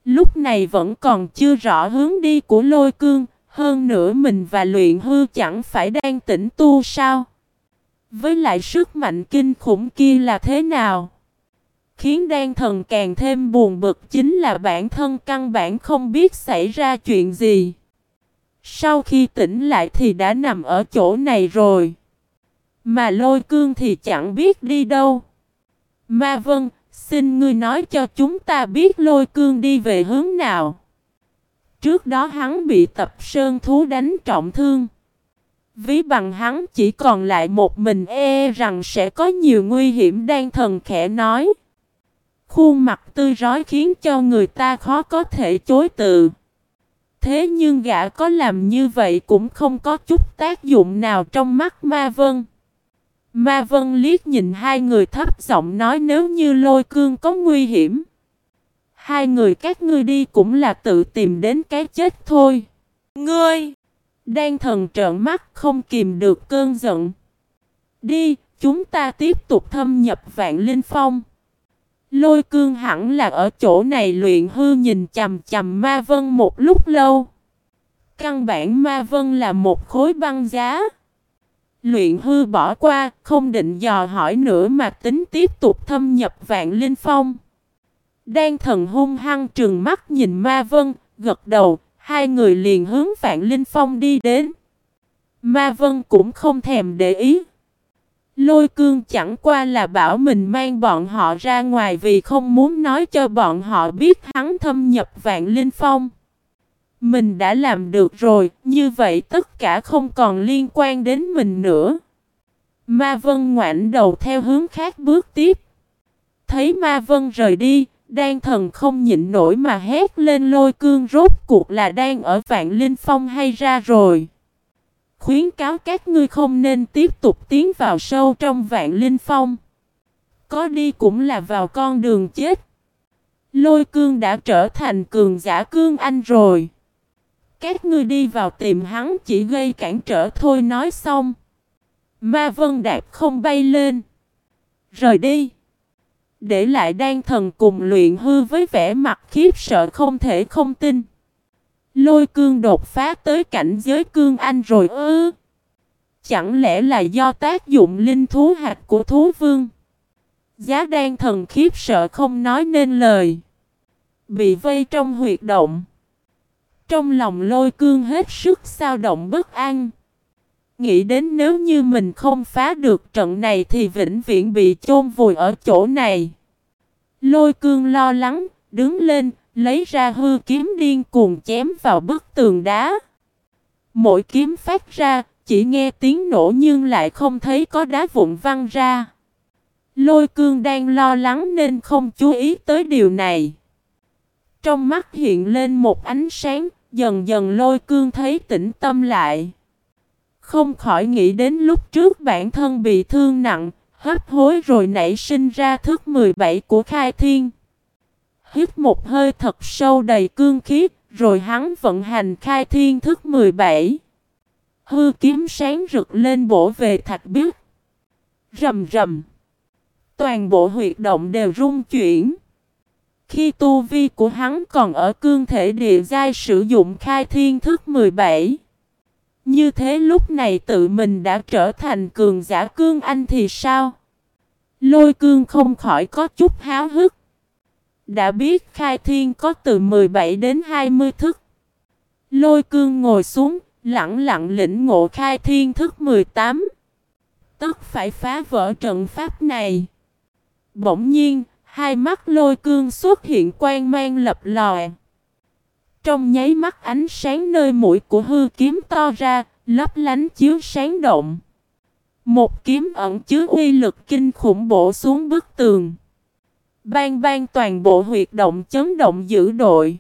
Lúc này vẫn còn chưa rõ hướng đi của lôi cương, hơn nữa mình và luyện hư chẳng phải đang tỉnh tu sao. Với lại sức mạnh kinh khủng kia là thế nào? Khiến đan thần càng thêm buồn bực chính là bản thân căn bản không biết xảy ra chuyện gì. Sau khi tỉnh lại thì đã nằm ở chỗ này rồi. Mà lôi cương thì chẳng biết đi đâu. Ma vân, xin ngươi nói cho chúng ta biết lôi cương đi về hướng nào. Trước đó hắn bị tập sơn thú đánh trọng thương. Ví bằng hắn chỉ còn lại một mình e rằng sẽ có nhiều nguy hiểm đang thần khẽ nói. Khuôn mặt tươi rói khiến cho người ta khó có thể chối từ. Thế nhưng gã có làm như vậy cũng không có chút tác dụng nào trong mắt Ma Vân. Ma Vân liếc nhìn hai người thấp giọng nói nếu như lôi cương có nguy hiểm. Hai người các ngươi đi cũng là tự tìm đến cái chết thôi. Ngươi! Đang thần trợn mắt không kìm được cơn giận. Đi, chúng ta tiếp tục thâm nhập vạn linh phong. Lôi cương hẳn là ở chỗ này luyện hư nhìn chầm chầm ma vân một lúc lâu. Căn bản ma vân là một khối băng giá. Luyện hư bỏ qua, không định dò hỏi nữa mà tính tiếp tục thâm nhập vạn linh phong. Đang thần hung hăng trừng mắt nhìn ma vân, gật đầu, hai người liền hướng vạn linh phong đi đến. Ma vân cũng không thèm để ý. Lôi cương chẳng qua là bảo mình mang bọn họ ra ngoài vì không muốn nói cho bọn họ biết hắn thâm nhập vạn linh phong. Mình đã làm được rồi, như vậy tất cả không còn liên quan đến mình nữa. Ma Vân ngoảnh đầu theo hướng khác bước tiếp. Thấy Ma Vân rời đi, đan thần không nhịn nổi mà hét lên lôi cương rốt cuộc là đang ở vạn linh phong hay ra rồi. Khuyến cáo các ngươi không nên tiếp tục tiến vào sâu trong vạn linh phong. Có đi cũng là vào con đường chết. Lôi cương đã trở thành cường giả cương anh rồi. Các ngươi đi vào tìm hắn chỉ gây cản trở thôi, nói xong. Ma vân đạp không bay lên. Rời đi. Để lại đan thần cùng luyện hư với vẻ mặt khiếp sợ không thể không tin. Lôi cương đột phá tới cảnh giới cương anh rồi ư. Chẳng lẽ là do tác dụng linh thú hạt của thú vương? Giá đan thần khiếp sợ không nói nên lời. Bị vây trong huyệt động. Trong lòng lôi cương hết sức sao động bất an. Nghĩ đến nếu như mình không phá được trận này thì vĩnh viễn bị chôn vùi ở chỗ này. Lôi cương lo lắng, đứng lên, lấy ra hư kiếm điên cuồng chém vào bức tường đá. Mỗi kiếm phát ra, chỉ nghe tiếng nổ nhưng lại không thấy có đá vụn văng ra. Lôi cương đang lo lắng nên không chú ý tới điều này. Trong mắt hiện lên một ánh sáng, dần dần lôi cương thấy tĩnh tâm lại. Không khỏi nghĩ đến lúc trước bản thân bị thương nặng, hấp hối rồi nảy sinh ra thức 17 của khai thiên. Hít một hơi thật sâu đầy cương khí, rồi hắn vận hành khai thiên thức 17. Hư kiếm sáng rực lên bổ về thạch biếc, Rầm rầm. Toàn bộ huyệt động đều rung chuyển. Khi tu vi của hắn còn ở cương thể địa giai sử dụng khai thiên thức 17. Như thế lúc này tự mình đã trở thành cường giả cương anh thì sao? Lôi cương không khỏi có chút háo hức. Đã biết khai thiên có từ 17 đến 20 thức. Lôi cương ngồi xuống, lặng lặng lĩnh ngộ khai thiên thức 18. Tức phải phá vỡ trận pháp này. Bỗng nhiên, hai mắt lôi cương xuất hiện quang mang lập lòe. Trong nháy mắt ánh sáng nơi mũi của hư kiếm to ra, lấp lánh chiếu sáng động. Một kiếm ẩn chứa uy lực kinh khủng bổ xuống bức tường. Ban ban toàn bộ huyệt động chấn động dữ đội.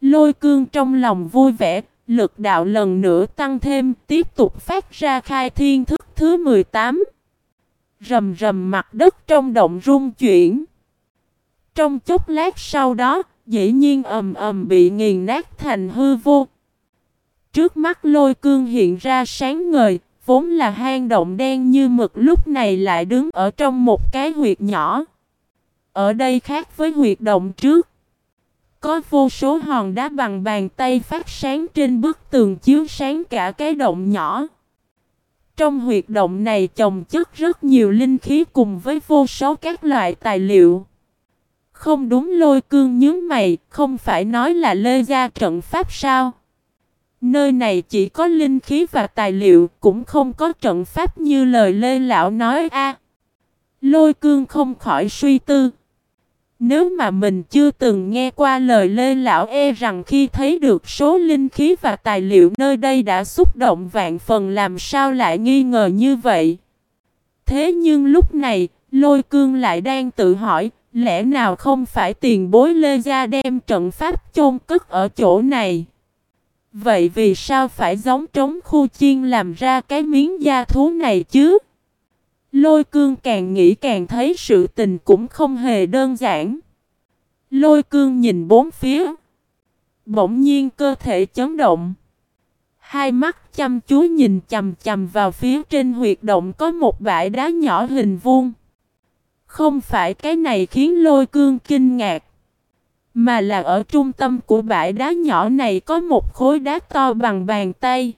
Lôi cương trong lòng vui vẻ, lực đạo lần nữa tăng thêm, tiếp tục phát ra khai thiên thức thứ 18. Rầm rầm mặt đất trong động rung chuyển. Trong chốc lát sau đó, dĩ nhiên ầm ầm bị nghiền nát thành hư vô. Trước mắt lôi cương hiện ra sáng ngời, vốn là hang động đen như mực lúc này lại đứng ở trong một cái huyệt nhỏ. Ở đây khác với huyệt động trước. Có vô số hòn đá bằng bàn tay phát sáng trên bức tường chiếu sáng cả cái động nhỏ. Trong huyệt động này chồng chất rất nhiều linh khí cùng với vô số các loại tài liệu. Không đúng lôi cương nhướng mày, không phải nói là lê gia trận pháp sao? Nơi này chỉ có linh khí và tài liệu, cũng không có trận pháp như lời Lê Lão nói a. lôi cương không khỏi suy tư. Nếu mà mình chưa từng nghe qua lời Lê Lão e rằng khi thấy được số linh khí và tài liệu nơi đây đã xúc động vạn phần làm sao lại nghi ngờ như vậy. Thế nhưng lúc này, lôi cương lại đang tự hỏi, lẽ nào không phải tiền bối Lê Gia đem trận pháp chôn cất ở chỗ này? Vậy vì sao phải giống trống khu chiên làm ra cái miếng da thú này chứ? Lôi cương càng nghĩ càng thấy sự tình cũng không hề đơn giản. Lôi cương nhìn bốn phía. Bỗng nhiên cơ thể chấn động. Hai mắt chăm chú nhìn chầm chầm vào phía trên huyệt động có một bãi đá nhỏ hình vuông. Không phải cái này khiến lôi cương kinh ngạc. Mà là ở trung tâm của bãi đá nhỏ này có một khối đá to bằng bàn tay.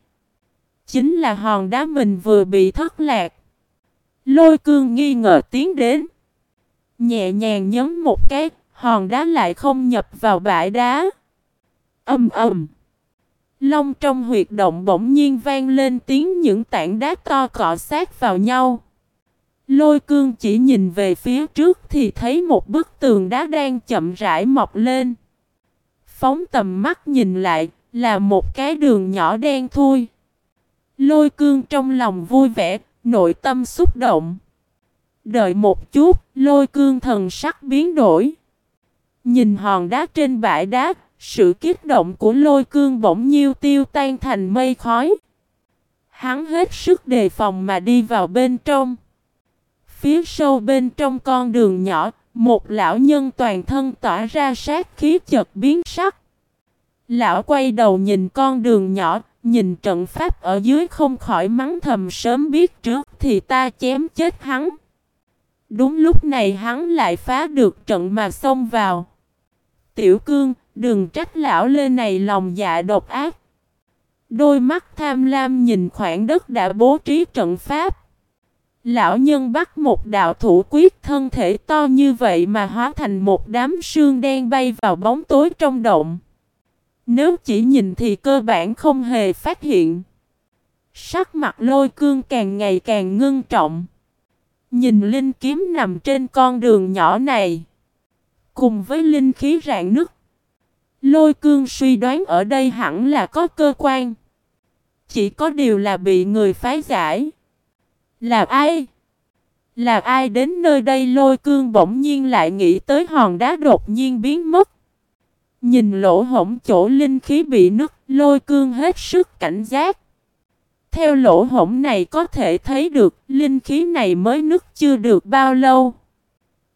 Chính là hòn đá mình vừa bị thất lạc. Lôi cương nghi ngờ tiến đến. Nhẹ nhàng nhấn một cái, hòn đá lại không nhập vào bãi đá. Âm ầm. Long trong huyệt động bỗng nhiên vang lên tiếng những tảng đá to cọ sát vào nhau. Lôi cương chỉ nhìn về phía trước thì thấy một bức tường đá đang chậm rãi mọc lên. Phóng tầm mắt nhìn lại là một cái đường nhỏ đen thui. Lôi cương trong lòng vui vẻ, nội tâm xúc động. Đợi một chút, lôi cương thần sắc biến đổi. Nhìn hòn đá trên bãi đá, sự kích động của lôi cương bỗng nhiêu tiêu tan thành mây khói. Hắn hết sức đề phòng mà đi vào bên trong. Phía sâu bên trong con đường nhỏ, một lão nhân toàn thân tỏa ra sát khí chợt biến sắc. Lão quay đầu nhìn con đường nhỏ, nhìn trận pháp ở dưới không khỏi mắng thầm sớm biết trước thì ta chém chết hắn. Đúng lúc này hắn lại phá được trận mà xông vào. Tiểu cương, đừng trách lão lên này lòng dạ độc ác. Đôi mắt tham lam nhìn khoảng đất đã bố trí trận pháp. Lão nhân bắt một đạo thủ quyết thân thể to như vậy mà hóa thành một đám sương đen bay vào bóng tối trong động. Nếu chỉ nhìn thì cơ bản không hề phát hiện. Sắc mặt lôi cương càng ngày càng ngưng trọng. Nhìn linh kiếm nằm trên con đường nhỏ này. Cùng với linh khí rạn nứt. Lôi cương suy đoán ở đây hẳn là có cơ quan. Chỉ có điều là bị người phái giải. Là ai? Là ai đến nơi đây lôi cương bỗng nhiên lại nghĩ tới hòn đá đột nhiên biến mất. Nhìn lỗ hổng chỗ linh khí bị nứt, lôi cương hết sức cảnh giác. Theo lỗ hổng này có thể thấy được linh khí này mới nứt chưa được bao lâu.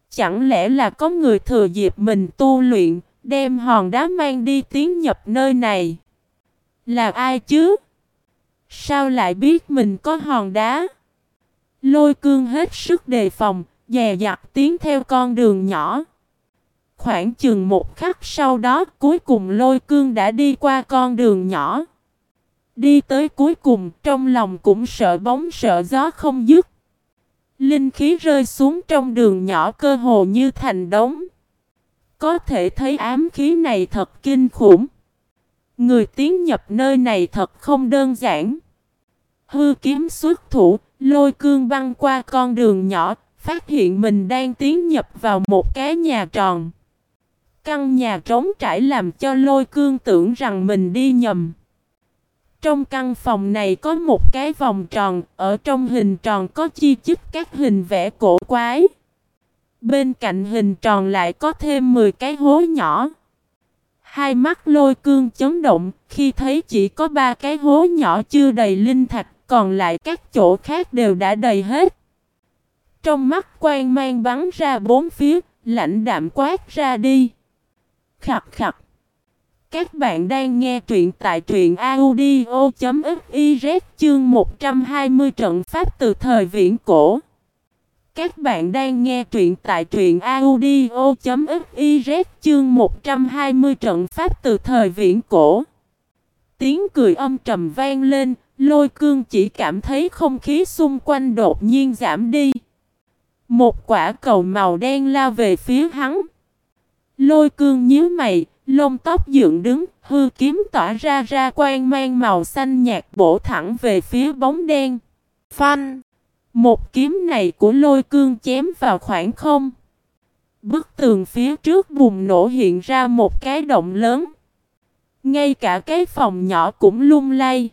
Chẳng lẽ là có người thừa dịp mình tu luyện, đem hòn đá mang đi tiến nhập nơi này? Là ai chứ? Sao lại biết mình có hòn đá? Lôi cương hết sức đề phòng, dè dặt tiến theo con đường nhỏ. Khoảng chừng một khắc sau đó cuối cùng lôi cương đã đi qua con đường nhỏ. Đi tới cuối cùng trong lòng cũng sợ bóng sợ gió không dứt. Linh khí rơi xuống trong đường nhỏ cơ hồ như thành đống. Có thể thấy ám khí này thật kinh khủng. Người tiến nhập nơi này thật không đơn giản. Hư kiếm xuất thủ, lôi cương băng qua con đường nhỏ, phát hiện mình đang tiến nhập vào một cái nhà tròn. Căn nhà trống trải làm cho lôi cương tưởng rằng mình đi nhầm. Trong căn phòng này có một cái vòng tròn, ở trong hình tròn có chi chít các hình vẽ cổ quái. Bên cạnh hình tròn lại có thêm 10 cái hố nhỏ. Hai mắt lôi cương chấn động khi thấy chỉ có ba cái hố nhỏ chưa đầy linh thạch còn lại các chỗ khác đều đã đầy hết. Trong mắt quan mang bắn ra bốn phía, lạnh đạm quát ra đi. Khặt khặt. Các bạn đang nghe truyện tại truyện audio.fiz chương 120 trận pháp từ thời viễn cổ. Các bạn đang nghe truyện tại truyện audio.fiz chương 120 trận pháp từ thời viễn cổ. Tiếng cười âm trầm vang lên, Lôi cương chỉ cảm thấy không khí xung quanh đột nhiên giảm đi. Một quả cầu màu đen lao về phía hắn. Lôi cương nhíu mày, Lông tóc dựng đứng, hư kiếm tỏa ra ra quang mang màu xanh nhạt bổ thẳng về phía bóng đen. Phanh! Một kiếm này của lôi cương chém vào khoảng không. Bức tường phía trước bùng nổ hiện ra một cái động lớn. Ngay cả cái phòng nhỏ cũng lung lay.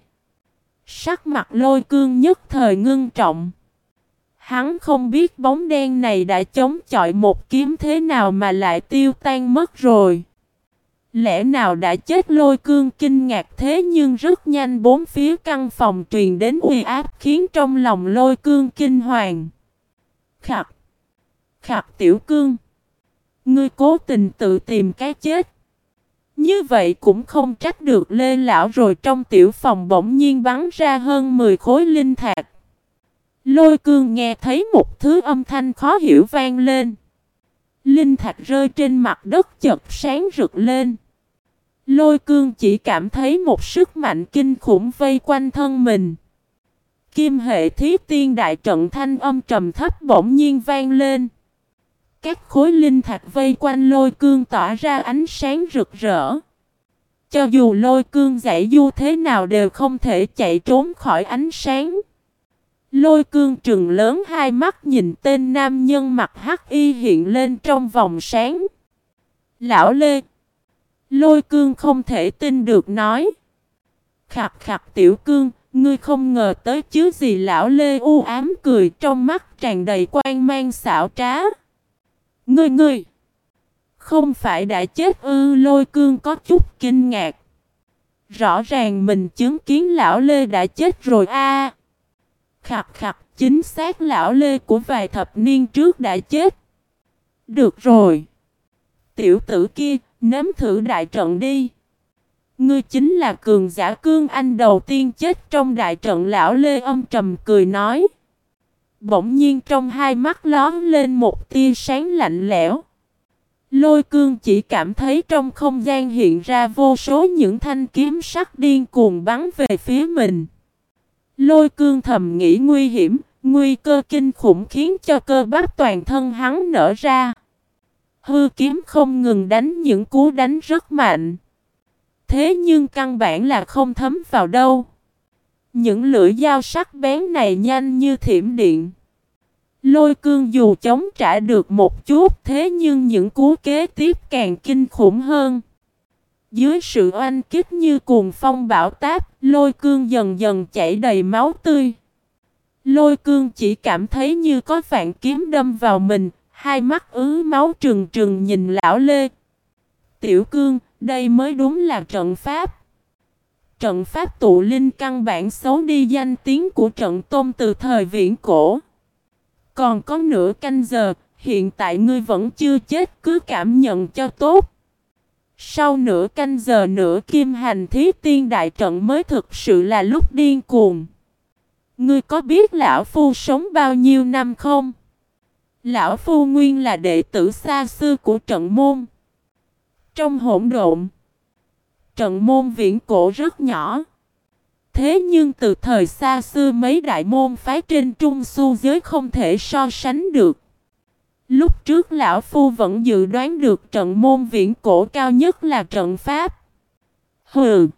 Sắc mặt lôi cương nhất thời ngưng trọng. Hắn không biết bóng đen này đã chống chọi một kiếm thế nào mà lại tiêu tan mất rồi. Lẽ nào đã chết lôi cương kinh ngạc thế nhưng rất nhanh bốn phía căn phòng truyền đến uy áp khiến trong lòng lôi cương kinh hoàng. Khặt! Khặt tiểu cương! Ngươi cố tình tự tìm cái chết. Như vậy cũng không trách được Lê Lão rồi trong tiểu phòng bỗng nhiên bắn ra hơn 10 khối linh thạch. Lôi cương nghe thấy một thứ âm thanh khó hiểu vang lên. Linh thạch rơi trên mặt đất chật sáng rực lên. Lôi cương chỉ cảm thấy một sức mạnh kinh khủng vây quanh thân mình. Kim hệ thí tiên đại trận thanh âm trầm thấp bỗng nhiên vang lên. Các khối linh thạch vây quanh lôi cương tỏa ra ánh sáng rực rỡ. Cho dù lôi cương giải du thế nào đều không thể chạy trốn khỏi ánh sáng. Lôi cương trừng lớn hai mắt nhìn tên nam nhân mặt hắc y hiện lên trong vòng sáng. Lão Lê Lôi cương không thể tin được nói. khạc khạc tiểu cương, ngươi không ngờ tới chứ gì lão Lê u ám cười trong mắt tràn đầy quan mang xảo trá. Ngươi ngươi! Không phải đã chết ư lôi cương có chút kinh ngạc. Rõ ràng mình chứng kiến lão Lê đã chết rồi a. Khặt khặt chính xác lão Lê của vài thập niên trước đã chết. Được rồi. Tiểu tử kia, nếm thử đại trận đi. Ngươi chính là cường giả cương anh đầu tiên chết trong đại trận lão Lê âm trầm cười nói. Bỗng nhiên trong hai mắt lón lên một tia sáng lạnh lẽo. Lôi cương chỉ cảm thấy trong không gian hiện ra vô số những thanh kiếm sắc điên cuồng bắn về phía mình. Lôi cương thầm nghĩ nguy hiểm, nguy cơ kinh khủng khiến cho cơ bắp toàn thân hắn nở ra. Hư kiếm không ngừng đánh những cú đánh rất mạnh. Thế nhưng căn bản là không thấm vào đâu. Những lưỡi dao sắc bén này nhanh như thiểm điện. Lôi cương dù chống trả được một chút thế nhưng những cú kế tiếp càng kinh khủng hơn. Dưới sự oanh kích như cuồng phong bão táp, lôi cương dần dần chảy đầy máu tươi. Lôi cương chỉ cảm thấy như có vạn kiếm đâm vào mình, hai mắt ứ máu trừng trừng nhìn lão lê. Tiểu cương, đây mới đúng là trận pháp. Trận pháp tụ linh căn bản xấu đi danh tiếng của trận tôn từ thời viễn cổ. Còn có nửa canh giờ, hiện tại ngươi vẫn chưa chết cứ cảm nhận cho tốt. Sau nửa canh giờ nửa kim hành thí tiên đại trận mới thực sự là lúc điên cuồng. Ngươi có biết lão phu sống bao nhiêu năm không? Lão phu nguyên là đệ tử xa xưa của trận môn. Trong hỗn độn, trận môn viễn cổ rất nhỏ. Thế nhưng từ thời xa xưa mấy đại môn phái trên trung su giới không thể so sánh được. Lúc trước lão phu vẫn dự đoán được trận môn viễn cổ cao nhất là trận pháp. Hừ.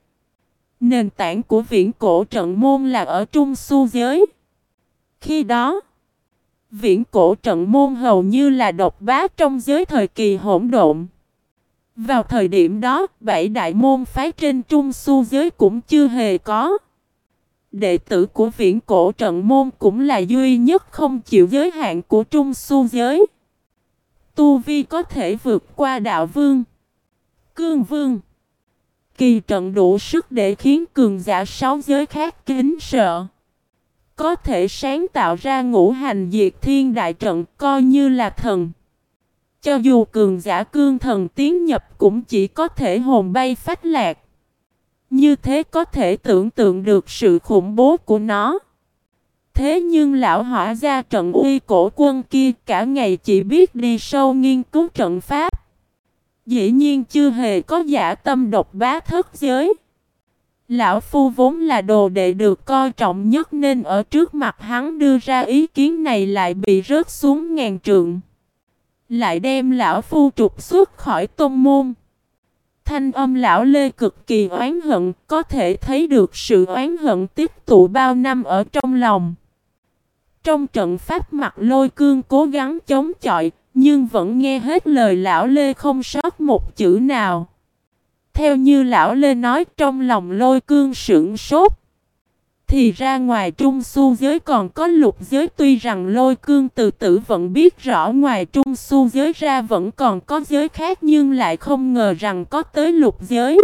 Nền tảng của viễn cổ trận môn là ở trung su giới. Khi đó, viễn cổ trận môn hầu như là độc bá trong giới thời kỳ hỗn độn. Vào thời điểm đó, bảy đại môn phái trên trung su giới cũng chưa hề có. Đệ tử của viễn cổ trận môn cũng là duy nhất không chịu giới hạn của trung su giới. Tu Vi có thể vượt qua đạo vương, cương vương. Kỳ trận đủ sức để khiến cường giả sáu giới khác kính sợ. Có thể sáng tạo ra ngũ hành diệt thiên đại trận coi như là thần. Cho dù cường giả cương thần tiến nhập cũng chỉ có thể hồn bay phách lạc. Như thế có thể tưởng tượng được sự khủng bố của nó. Thế nhưng lão hỏa gia trận uy cổ quân kia cả ngày chỉ biết đi sâu nghiên cứu trận pháp. Dĩ nhiên chưa hề có giả tâm độc bá thất giới. Lão Phu vốn là đồ đệ được coi trọng nhất nên ở trước mặt hắn đưa ra ý kiến này lại bị rớt xuống ngàn trượng. Lại đem Lão Phu trục xuất khỏi tôn môn. thanh âm lão Lê cực kỳ oán hận, có thể thấy được sự oán hận tiếp tụ bao năm ở trong lòng. Trong trận pháp mặt lôi cương cố gắng chống chọi, nhưng vẫn nghe hết lời lão Lê không sót một chữ nào. Theo như lão Lê nói trong lòng lôi cương sững sốt. Thì ra ngoài trung su giới còn có lục giới, tuy rằng lôi cương từ tử vẫn biết rõ ngoài trung su giới ra vẫn còn có giới khác nhưng lại không ngờ rằng có tới lục giới.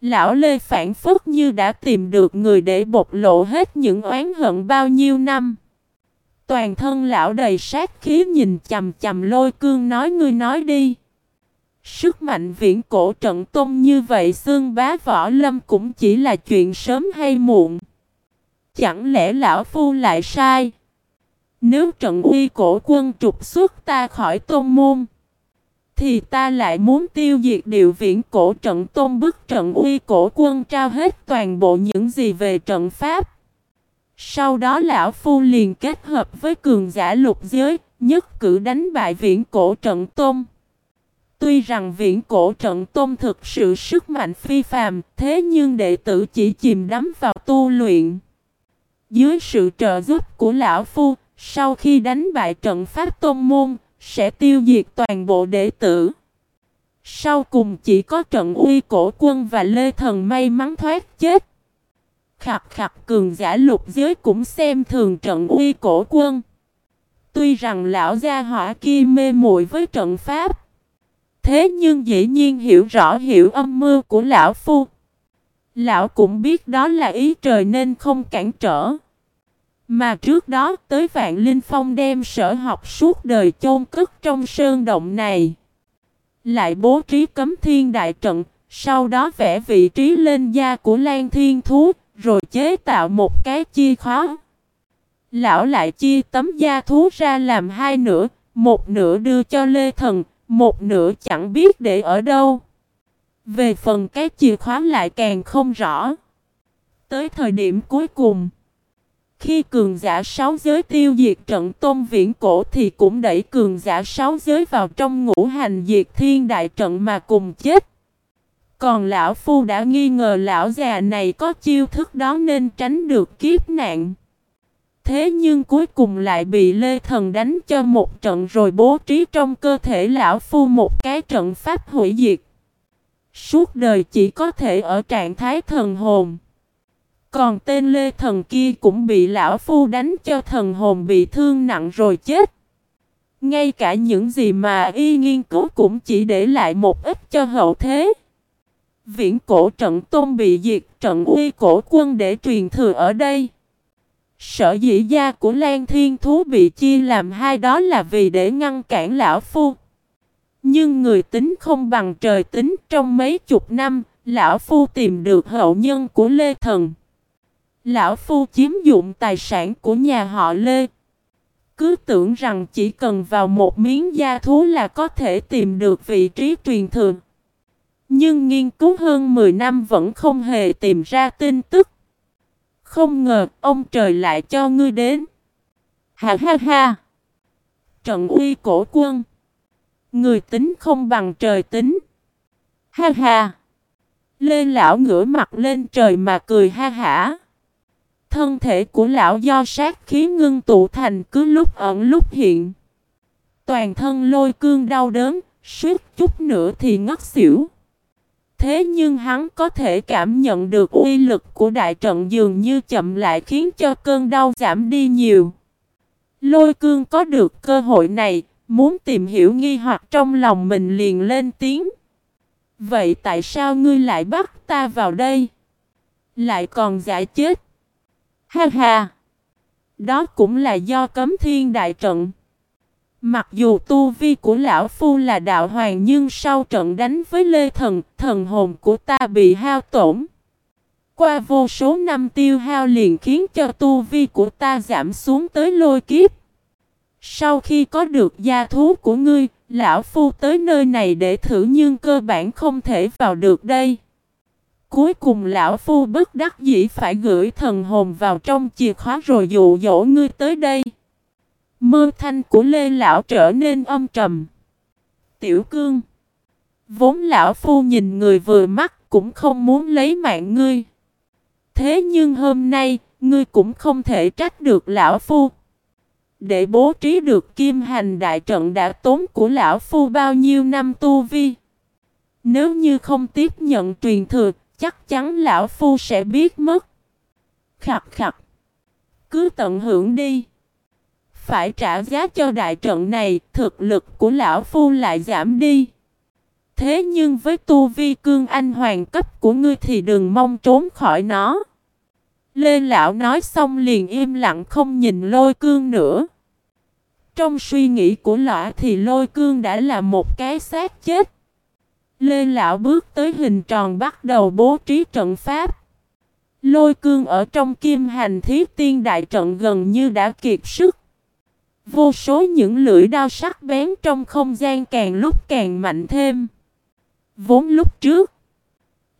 Lão Lê phản phất như đã tìm được người để bộc lộ hết những oán hận bao nhiêu năm. Toàn thân lão đầy sát khí nhìn chầm chầm lôi cương nói, ngươi nói đi. Sức mạnh viễn cổ trận tôn như vậy, xương bá võ lâm cũng chỉ là chuyện sớm hay muộn. Chẳng lẽ lão phu lại sai? Nếu trận uy cổ quân trục xuất ta khỏi tôn môn, Thì ta lại muốn tiêu diệt điệu viễn cổ trận tôn bức trận uy cổ quân trao hết toàn bộ những gì về trận pháp. Sau đó lão phu liền kết hợp với cường giả lục giới, Nhất cử đánh bại viễn cổ trận tôn. Tuy rằng viễn cổ trận tôn thực sự sức mạnh phi phàm, Thế nhưng đệ tử chỉ chìm đắm vào tu luyện dưới sự trợ giúp của Lão Phu, sau khi đánh bại trận Pháp Tôn Môn, sẽ tiêu diệt toàn bộ đệ tử. Sau cùng chỉ có trận uy cổ quân và Lê Thần may mắn thoát chết. Khặt khặt cường giả lục giới cũng xem thường trận uy cổ quân. Tuy rằng lão gia hỏa kia mê muội với trận pháp. Thế nhưng dĩ nhiên hiểu rõ hiểu âm mưu của lão phu. Lão cũng biết đó là ý trời nên không cản trở. Mà trước đó tới Vạn Linh Phong đem sở học suốt đời chôn cất trong sơn động này. Lại bố trí cấm thiên đại trận, sau đó vẽ vị trí lên da của Lan Thiên Thú, rồi chế tạo một cái chia khóa. Lão lại chia tấm da thú ra làm hai nửa, một nửa đưa cho Lê Thần, một nửa chẳng biết để ở đâu. Về phần cái chìa khóa lại càng không rõ. Tới thời điểm cuối cùng, khi cường giả sáu giới tiêu diệt trận tôn viễn cổ thì cũng đẩy cường giả sáu giới vào trong ngũ hành diệt thiên đại trận mà cùng chết. Còn lão phu đã nghi ngờ lão già này có chiêu thức đó nên tránh được kiếp nạn. Thế nhưng cuối cùng lại bị Lê Thần đánh cho một trận rồi bố trí trong cơ thể lão phu một cái trận pháp hủy diệt. Suốt đời chỉ có thể ở trạng thái thần hồn. Còn tên Lê Thần kia cũng bị lão phu đánh cho thần hồn bị thương nặng rồi chết. Ngay cả những gì mà y nghiên cứu cũng chỉ để lại một ít cho hậu thế. Viễn cổ trận tôn bị diệt trận uy cổ quân để truyền thừa ở đây. Sở dĩ gia của Lan Thiên Thú bị chia làm hai đó là vì để ngăn cản lão phu. Nhưng người tính không bằng trời tính trong mấy chục năm, lão phu tìm được hậu nhân của Lê Thần. Lão Phu chiếm dụng tài sản của nhà họ Lê. Cứ tưởng rằng chỉ cần vào một miếng da thú là có thể tìm được vị trí truyền thừa. Nhưng nghiên cứu hơn 10 năm vẫn không hề tìm ra tin tức. Không ngờ, ông trời lại cho ngươi đến. Ha ha ha! Trận uy cổ quân. Người tính không bằng trời tính. Ha ha! Lê lão ngửa mặt lên trời mà cười ha hả. Thân thể của lão do sát khí ngưng tụ thành cứ lúc ẩn lúc hiện. Toàn thân lôi cương đau đớn, suýt chút nữa thì ngất xỉu. Thế nhưng hắn có thể cảm nhận được uy lực của đại trận dường như chậm lại khiến cho cơn đau giảm đi nhiều. Lôi cương có được cơ hội này, muốn tìm hiểu nghi hoặc trong lòng mình liền lên tiếng. Vậy tại sao ngươi lại bắt ta vào đây? Lại còn giải chết? Ha ha! Đó cũng là do cấm thiên đại trận. Mặc dù tu vi của lão phu là đạo hoàng nhưng sau trận đánh với Lê Thần, thần hồn của ta bị hao tổn. Qua vô số năm tiêu hao liền khiến cho tu vi của ta giảm xuống tới lôi kiếp. Sau khi có được gia thú của ngươi, lão phu tới nơi này để thử nhưng cơ bản không thể vào được đây. Cuối cùng lão phu bất đắc dĩ phải gửi thần hồn vào trong chìa khóa rồi dụ dỗ ngươi tới đây. Mơ thanh của Lê Lão trở nên âm trầm. Tiểu cương. Vốn lão phu nhìn người vừa mắt cũng không muốn lấy mạng ngươi. Thế nhưng hôm nay, ngươi cũng không thể trách được lão phu. Để bố trí được kim hành đại trận đã tốn của lão phu bao nhiêu năm tu vi. Nếu như không tiếp nhận truyền thừa, chắc chắn lão phu sẽ biết mất. Khặt khặt. Cứ tận hưởng đi. Phải trả giá cho đại trận này, thực lực của lão phu lại giảm đi. Thế nhưng với tu vi cương anh hoàng cấp của ngươi thì đừng mong trốn khỏi nó. Lê Lão nói xong liền im lặng không nhìn lôi cương nữa. Trong suy nghĩ của lão thì lôi cương đã là một cái xác chết. Lê Lão bước tới hình tròn bắt đầu bố trí trận pháp. Lôi cương ở trong kim hành thiết tiên đại trận gần như đã kiệt sức. Vô số những lưỡi đao sắc bén trong không gian càng lúc càng mạnh thêm. Vốn lúc trước,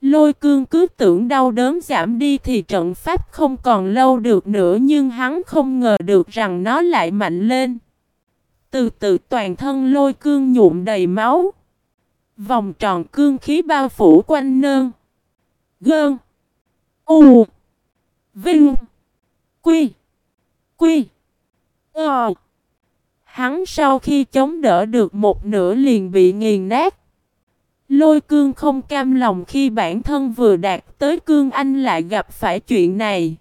lôi cương cứ tưởng đau đớn giảm đi thì trận pháp không còn lâu được nữa nhưng hắn không ngờ được rằng nó lại mạnh lên. Từ từ toàn thân lôi cương nhuộm đầy máu. Vòng tròn cương khí bao phủ quanh nơn. Gơn. U. Vinh. Quy. Quy. Ờ. Hắn sau khi chống đỡ được một nửa liền bị nghiền nát. Lôi cương không cam lòng khi bản thân vừa đạt tới cương anh lại gặp phải chuyện này.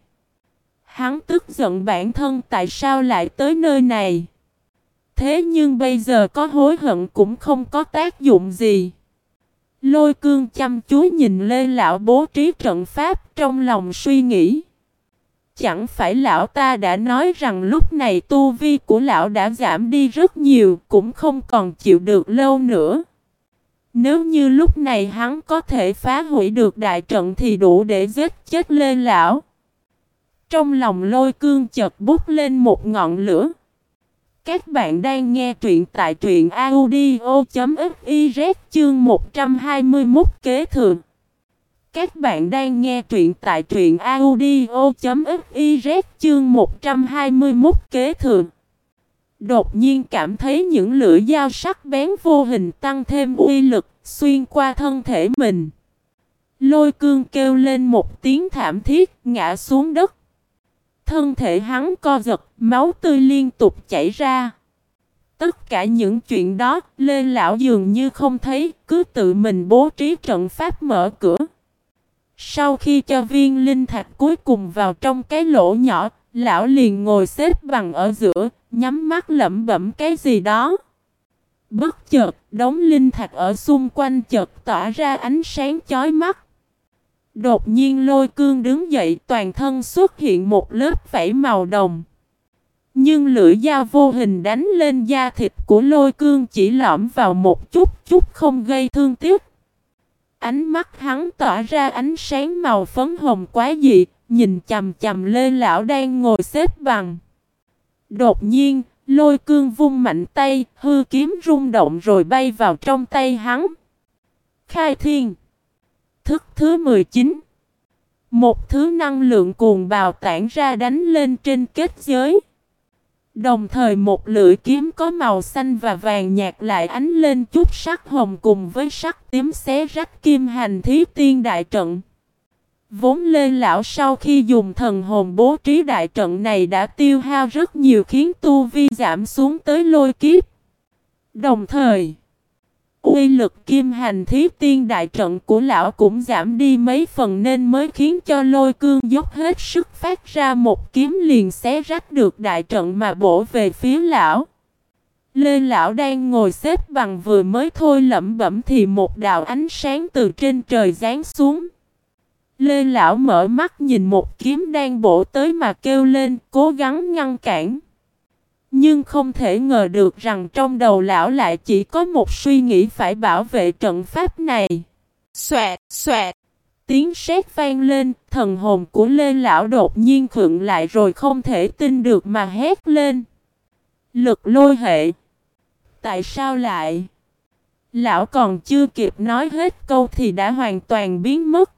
Hắn tức giận bản thân tại sao lại tới nơi này. Thế nhưng bây giờ có hối hận cũng không có tác dụng gì. Lôi cương chăm chú nhìn Lê Lão bố trí trận pháp trong lòng suy nghĩ. Chẳng phải lão ta đã nói rằng lúc này tu vi của lão đã giảm đi rất nhiều, cũng không còn chịu được lâu nữa. Nếu như lúc này hắn có thể phá hủy được đại trận thì đủ để giết chết Lê Lão. Trong lòng lôi cương chợt bút lên một ngọn lửa. Các bạn đang nghe truyện tại truyện audio.fiz chương 121 kế thượng. Các bạn đang nghe truyện tại truyện audio.fiz chương 121 kế thượng. Đột nhiên cảm thấy những lưỡi dao sắc bén vô hình tăng thêm uy lực, xuyên qua thân thể mình. Lôi cương kêu lên một tiếng thảm thiết, ngã xuống đất. Thân thể hắn co giật, máu tươi liên tục chảy ra. Tất cả những chuyện đó, Lê Lão dường như không thấy, cứ tự mình bố trí trận pháp mở cửa. Sau khi cho viên linh thạch cuối cùng vào trong cái lỗ nhỏ, Lão liền ngồi xếp bằng ở giữa, nhắm mắt lẩm bẩm cái gì đó. Bất chợt, đống linh thạch ở xung quanh chợt tỏa ra ánh sáng chói mắt. Đột nhiên lôi cương đứng dậy toàn thân xuất hiện một lớp vảy màu đồng. Nhưng lưỡi dao vô hình đánh lên da thịt của lôi cương chỉ lõm vào một chút chút không gây thương tiếc. Ánh mắt hắn tỏa ra ánh sáng màu phấn hồng quá dị, nhìn chầm chầm lê lão đang ngồi xếp bằng. Đột nhiên, lôi cương vung mạnh tay, hư kiếm rung động rồi bay vào trong tay hắn. Khai thiên Thức thứ 19 Một thứ năng lượng cuồng bào tản ra đánh lên trên kết giới. Đồng thời một lưỡi kiếm có màu xanh và vàng nhạt lại ánh lên chút sắc hồng cùng với sắc tím xé rách kim hành thí tiên đại trận. Vốn Lê Lão sau khi dùng thần hồn bố trí đại trận này đã tiêu hao rất nhiều khiến tu vi giảm xuống tới lôi kiếp. Đồng thời, uy lực kim hành thí tiên đại trận của lão cũng giảm đi mấy phần nên mới khiến cho lôi cương dốc hết sức phát ra một kiếm liền xé rách được đại trận mà bổ về phía lão. Lê lão đang ngồi xếp bằng vừa mới thôi lẩm bẩm thì một đạo ánh sáng từ trên trời giáng xuống. Lê lão mở mắt nhìn một kiếm đang bổ tới mà kêu lên, cố gắng ngăn cản. Nhưng không thể ngờ được rằng trong đầu lão lại chỉ có một suy nghĩ phải bảo vệ trận pháp này. Xoẹt, xoẹt. Tiếng sét vang lên, thần hồn của Lê Lão đột nhiên khựng lại rồi không thể tin được mà hét lên. Lực lôi hệ. Tại sao lại? Lão còn chưa kịp nói hết câu thì đã hoàn toàn biến mất.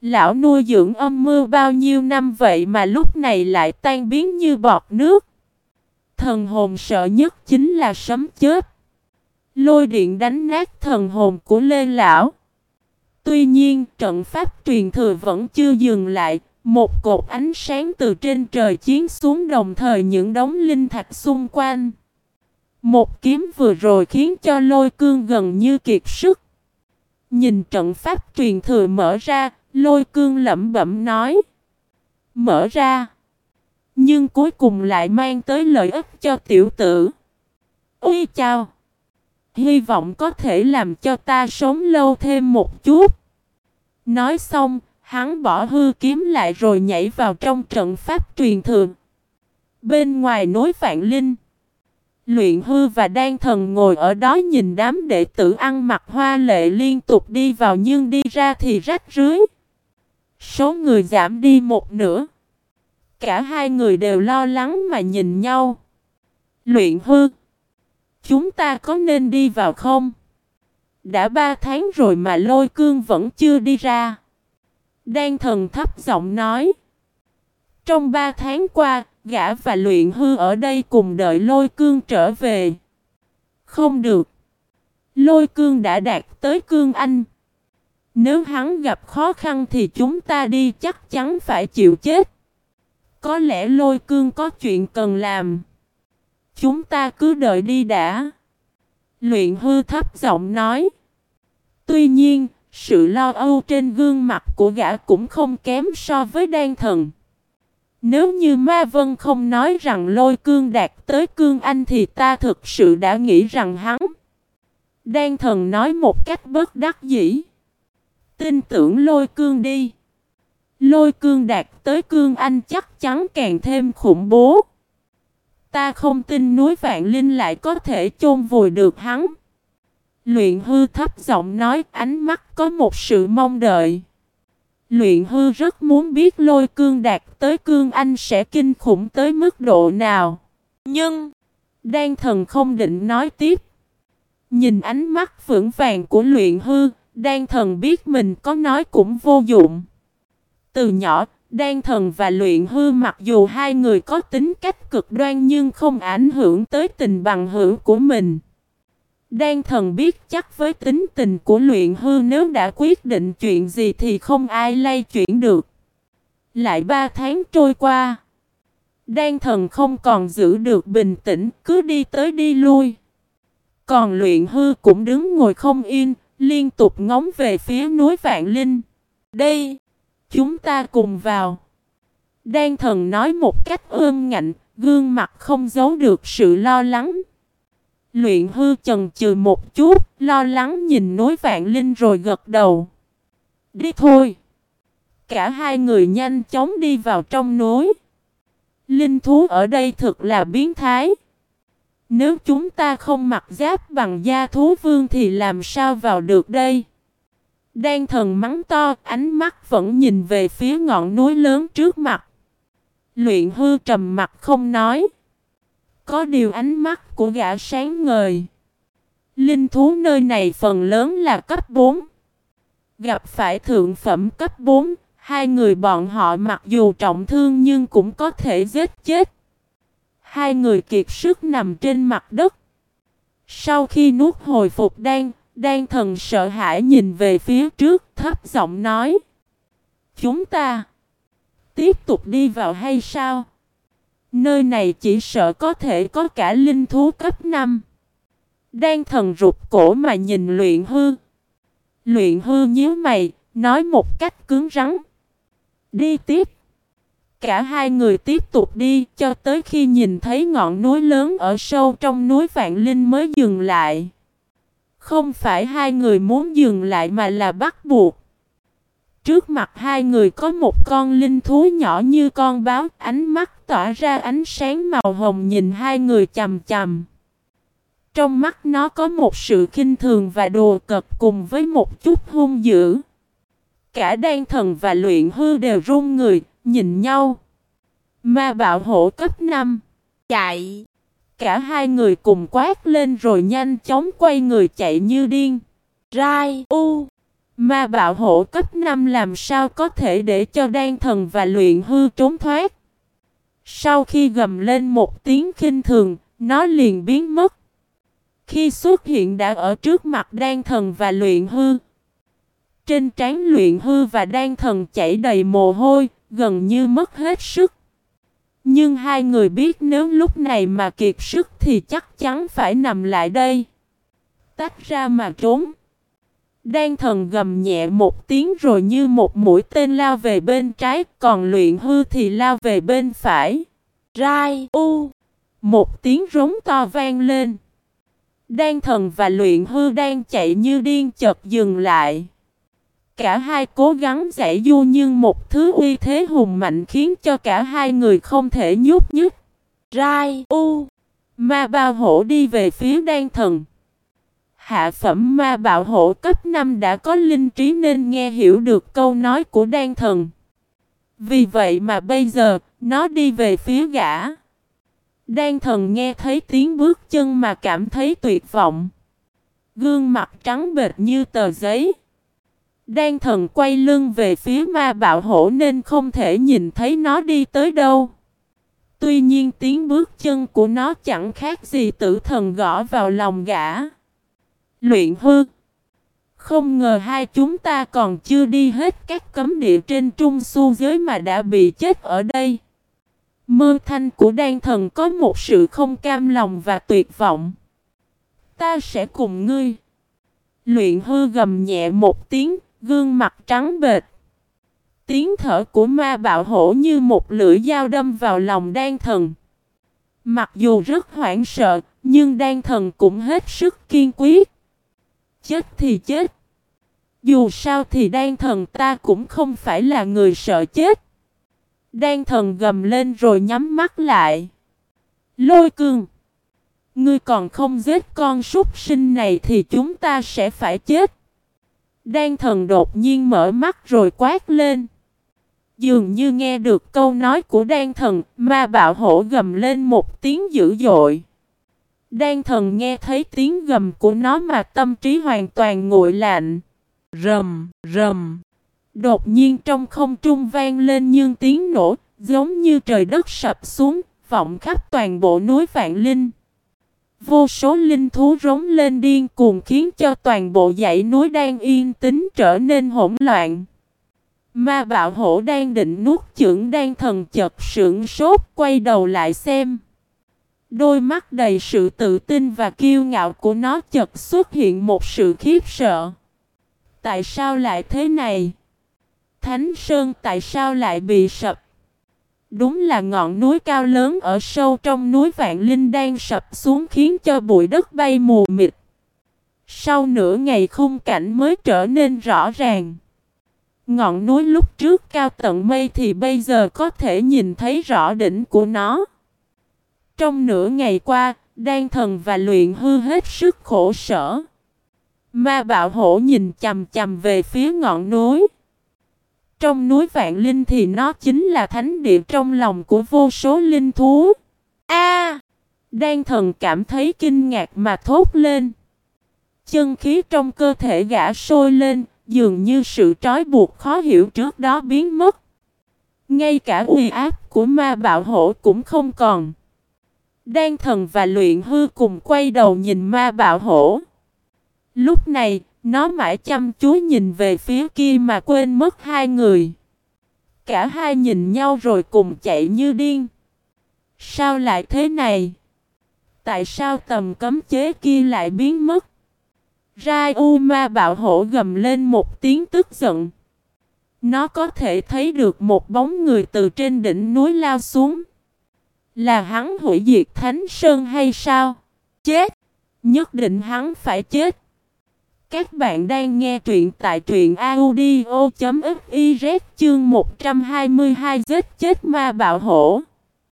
Lão nuôi dưỡng âm mưu bao nhiêu năm vậy mà lúc này lại tan biến như bọt nước. Thần hồn sợ nhất chính là sấm chết. Lôi điện đánh nát thần hồn của Lê Lão. Tuy nhiên trận pháp truyền thừa vẫn chưa dừng lại. Một cột ánh sáng từ trên trời chiến xuống đồng thời những đống linh thạch xung quanh. Một kiếm vừa rồi khiến cho lôi cương gần như kiệt sức. Nhìn trận pháp truyền thừa mở ra, lôi cương lẩm bẩm nói. Mở ra. Nhưng cuối cùng lại mang tới lợi ích cho tiểu tử. Ui chào. Hy vọng có thể làm cho ta sống lâu thêm một chút. Nói xong, hắn bỏ hư kiếm lại rồi nhảy vào trong trận pháp truyền thường. Bên ngoài nối vạn linh. Luyện hư và đan thần ngồi ở đó nhìn đám đệ tử ăn mặc hoa lệ liên tục đi vào nhưng đi ra thì rách rưới. Số người giảm đi một nửa. Cả hai người đều lo lắng mà nhìn nhau. Luyện hư. Chúng ta có nên đi vào không? Đã ba tháng rồi mà lôi cương vẫn chưa đi ra. Đan thần thấp giọng nói. Trong ba tháng qua, gã và luyện hư ở đây cùng đợi lôi cương trở về. Không được. Lôi cương đã đạt tới cương anh. Nếu hắn gặp khó khăn thì chúng ta đi chắc chắn phải chịu chết. Có lẽ lôi cương có chuyện cần làm. Chúng ta cứ đợi đi đã. Luyện hư thấp giọng nói. Tuy nhiên, sự lo âu trên gương mặt của gã cũng không kém so với đan thần. Nếu như Ma Vân không nói rằng lôi cương đạt tới cương anh thì ta thực sự đã nghĩ rằng hắn. Đan thần nói một cách bất đắc dĩ. Tin tưởng lôi cương đi. Lôi cương đạt tới cương anh chắc chắn càng thêm khủng bố. Ta không tin núi Vạn Linh lại có thể chôn vùi được hắn. Luyện hư thấp giọng nói ánh mắt có một sự mong đợi. Luyện hư rất muốn biết lôi cương đạt tới cương anh sẽ kinh khủng tới mức độ nào. Nhưng, đan thần không định nói tiếp. Nhìn ánh mắt vững vàng của luyện hư, đan thần biết mình có nói cũng vô dụng. Từ nhỏ, đan thần và luyện hư mặc dù hai người có tính cách cực đoan nhưng không ảnh hưởng tới tình bằng hữu của mình. Đan thần biết chắc với tính tình của luyện hư nếu đã quyết định chuyện gì thì không ai lay chuyển được. Lại ba tháng trôi qua. Đan thần không còn giữ được bình tĩnh, cứ đi tới đi lui. Còn luyện hư cũng đứng ngồi không yên, liên tục ngóng về phía núi Vạn Linh. Đây, chúng ta cùng vào. Đan thần nói một cách ương ngạnh, gương mặt không giấu được sự lo lắng. Luyện hư chần chừ một chút, lo lắng nhìn núi vạn linh rồi gật đầu. Đi thôi. Cả hai người nhanh chóng đi vào trong núi. Linh thú ở đây thực là biến thái. Nếu chúng ta không mặc giáp bằng da thú vương thì làm sao vào được đây? Đan thần mắng to, ánh mắt vẫn nhìn về phía ngọn núi lớn trước mặt. Luyện hư trầm mặt không nói. Có điều ánh mắt của gã sáng ngời. Linh thú nơi này phần lớn là cấp 4. Gặp phải thượng phẩm cấp 4, hai người bọn họ mặc dù trọng thương nhưng cũng có thể giết chết. Hai người kiệt sức nằm trên mặt đất. Sau khi nuốt hồi phục đan, đan thần sợ hãi nhìn về phía trước thấp giọng nói. Chúng ta tiếp tục đi vào hay sao? Nơi này chỉ sợ có thể có cả linh thú cấp 5. Đang thần rụt cổ mà nhìn luyện hư. Luyện hư nhíu mày, nói một cách cứng rắn. Đi tiếp. Cả hai người tiếp tục đi cho tới khi nhìn thấy ngọn núi lớn ở sâu trong núi Vạn Linh mới dừng lại. Không phải hai người muốn dừng lại mà là bắt buộc. Trước mặt hai người có một con linh thú nhỏ như con báo, ánh mắt tỏa ra ánh sáng màu hồng nhìn hai người chầm chầm. Trong mắt nó có một sự khinh thường và đồ cật cùng với một chút hung dữ. Cả đan thần và luyện hư đều run người, nhìn nhau. Ma bạo hổ cấp 5. Chạy. Cả hai người cùng quát lên rồi nhanh chóng quay người chạy như điên. Rai, u. Ma bạo hổ cấp 5 làm sao có thể để cho đan thần và luyện hư trốn thoát. Sau khi gầm lên một tiếng khinh thường, nó liền biến mất. Khi xuất hiện đã ở trước mặt đan thần và luyện hư. Trên trán luyện hư và đan thần chảy đầy mồ hôi, gần như mất hết sức. Nhưng hai người biết nếu lúc này mà kiệt sức thì chắc chắn phải nằm lại đây. Tách ra mà trốn. Đan thần gầm nhẹ một tiếng rồi như một mũi tên lao về bên trái, còn luyện hư thì lao về bên phải. Rai u. Một tiếng rống to vang lên. Đan thần và luyện hư đang chạy như điên chợt dừng lại. Cả hai cố gắng giải du nhưng một thứ uy thế hùng mạnh khiến cho cả hai người không thể nhúc nhích. Rai u. Ma Bảo hổ đi về phía đan thần. Hạ phẩm ma bạo hổ cấp 5 đã có linh trí nên nghe hiểu được câu nói của đan thần. Vì vậy mà bây giờ, nó đi về phía gã. Đan thần nghe thấy tiếng bước chân mà cảm thấy tuyệt vọng. Gương mặt trắng bệt như tờ giấy. Đan thần quay lưng về phía ma bạo hổ nên không thể nhìn thấy nó đi tới đâu. Tuy nhiên tiếng bước chân của nó chẳng khác gì tử thần gõ vào lòng gã. Luyện hư. Không ngờ hai chúng ta còn chưa đi hết các cấm địa trên trung su giới mà đã bị chết ở đây. Mơ thanh của đan thần có một sự không cam lòng và tuyệt vọng. Ta sẽ cùng ngươi. Luyện hư gầm nhẹ một tiếng, gương mặt trắng bệt. Tiếng thở của ma bạo hổ như một lưỡi dao đâm vào lòng đan thần. Mặc dù rất hoảng sợ, nhưng đan thần cũng hết sức kiên quyết. Chết thì chết. Dù sao thì đan thần ta cũng không phải là người sợ chết. Đan thần gầm lên rồi nhắm mắt lại. Lôi cương. Ngươi còn không giết con súc sinh này thì chúng ta sẽ phải chết. Đan thần đột nhiên mở mắt rồi quát lên. Dường như nghe được câu nói của đan thần, ma bạo hổ gầm lên một tiếng dữ dội. Đan thần nghe thấy tiếng gầm của nó mà tâm trí hoàn toàn nguội lạnh. Rầm, rầm. Đột nhiên trong không trung vang lên nhưng tiếng nổ, giống như trời đất sập xuống, vọng khắp toàn bộ núi Vạn Linh. Vô số linh thú rống lên điên cuồng khiến cho toàn bộ dãy núi đang yên tĩnh trở nên hỗn loạn. Ma bạo hổ đang định nuốt chưởng đang thần chật sững sốt, quay đầu lại xem. Đôi mắt đầy sự tự tin và kiêu ngạo của nó chật xuất hiện một sự khiếp sợ. Tại sao lại thế này? Thánh Sơn tại sao lại bị sập? Đúng là ngọn núi cao lớn ở sâu trong núi Vạn Linh đang sập xuống khiến cho bụi đất bay mù mịt. Sau nửa ngày khung cảnh mới trở nên rõ ràng. Ngọn núi lúc trước cao tận mây thì bây giờ có thể nhìn thấy rõ đỉnh của nó. Trong nửa ngày qua, đan thần và luyện hư hết sức khổ sở. Ma bạo hổ nhìn chầm chầm về phía ngọn núi. Trong núi Vạn Linh thì nó chính là thánh địa trong lòng của vô số linh thú. A! đan thần cảm thấy kinh ngạc mà thốt lên. Chân khí trong cơ thể gã sôi lên, dường như sự trói buộc khó hiểu trước đó biến mất. Ngay cả uy áp của ma bạo hổ cũng không còn. Đan thần và luyện hư cùng quay đầu nhìn ma bạo hổ. Lúc này, nó mãi chăm chú nhìn về phía kia mà quên mất hai người. Cả hai nhìn nhau rồi cùng chạy như điên. Sao lại thế này? Tại sao tầm cấm chế kia lại biến mất? Rai U ma bạo hổ gầm lên một tiếng tức giận. Nó có thể thấy được một bóng người từ trên đỉnh núi lao xuống. Là hắn hủy diệt Thánh Sơn hay sao? Chết! Nhất định hắn phải chết. Các bạn đang nghe truyện tại truyện audio.fiz chương 122 giết chết ma bạo hổ.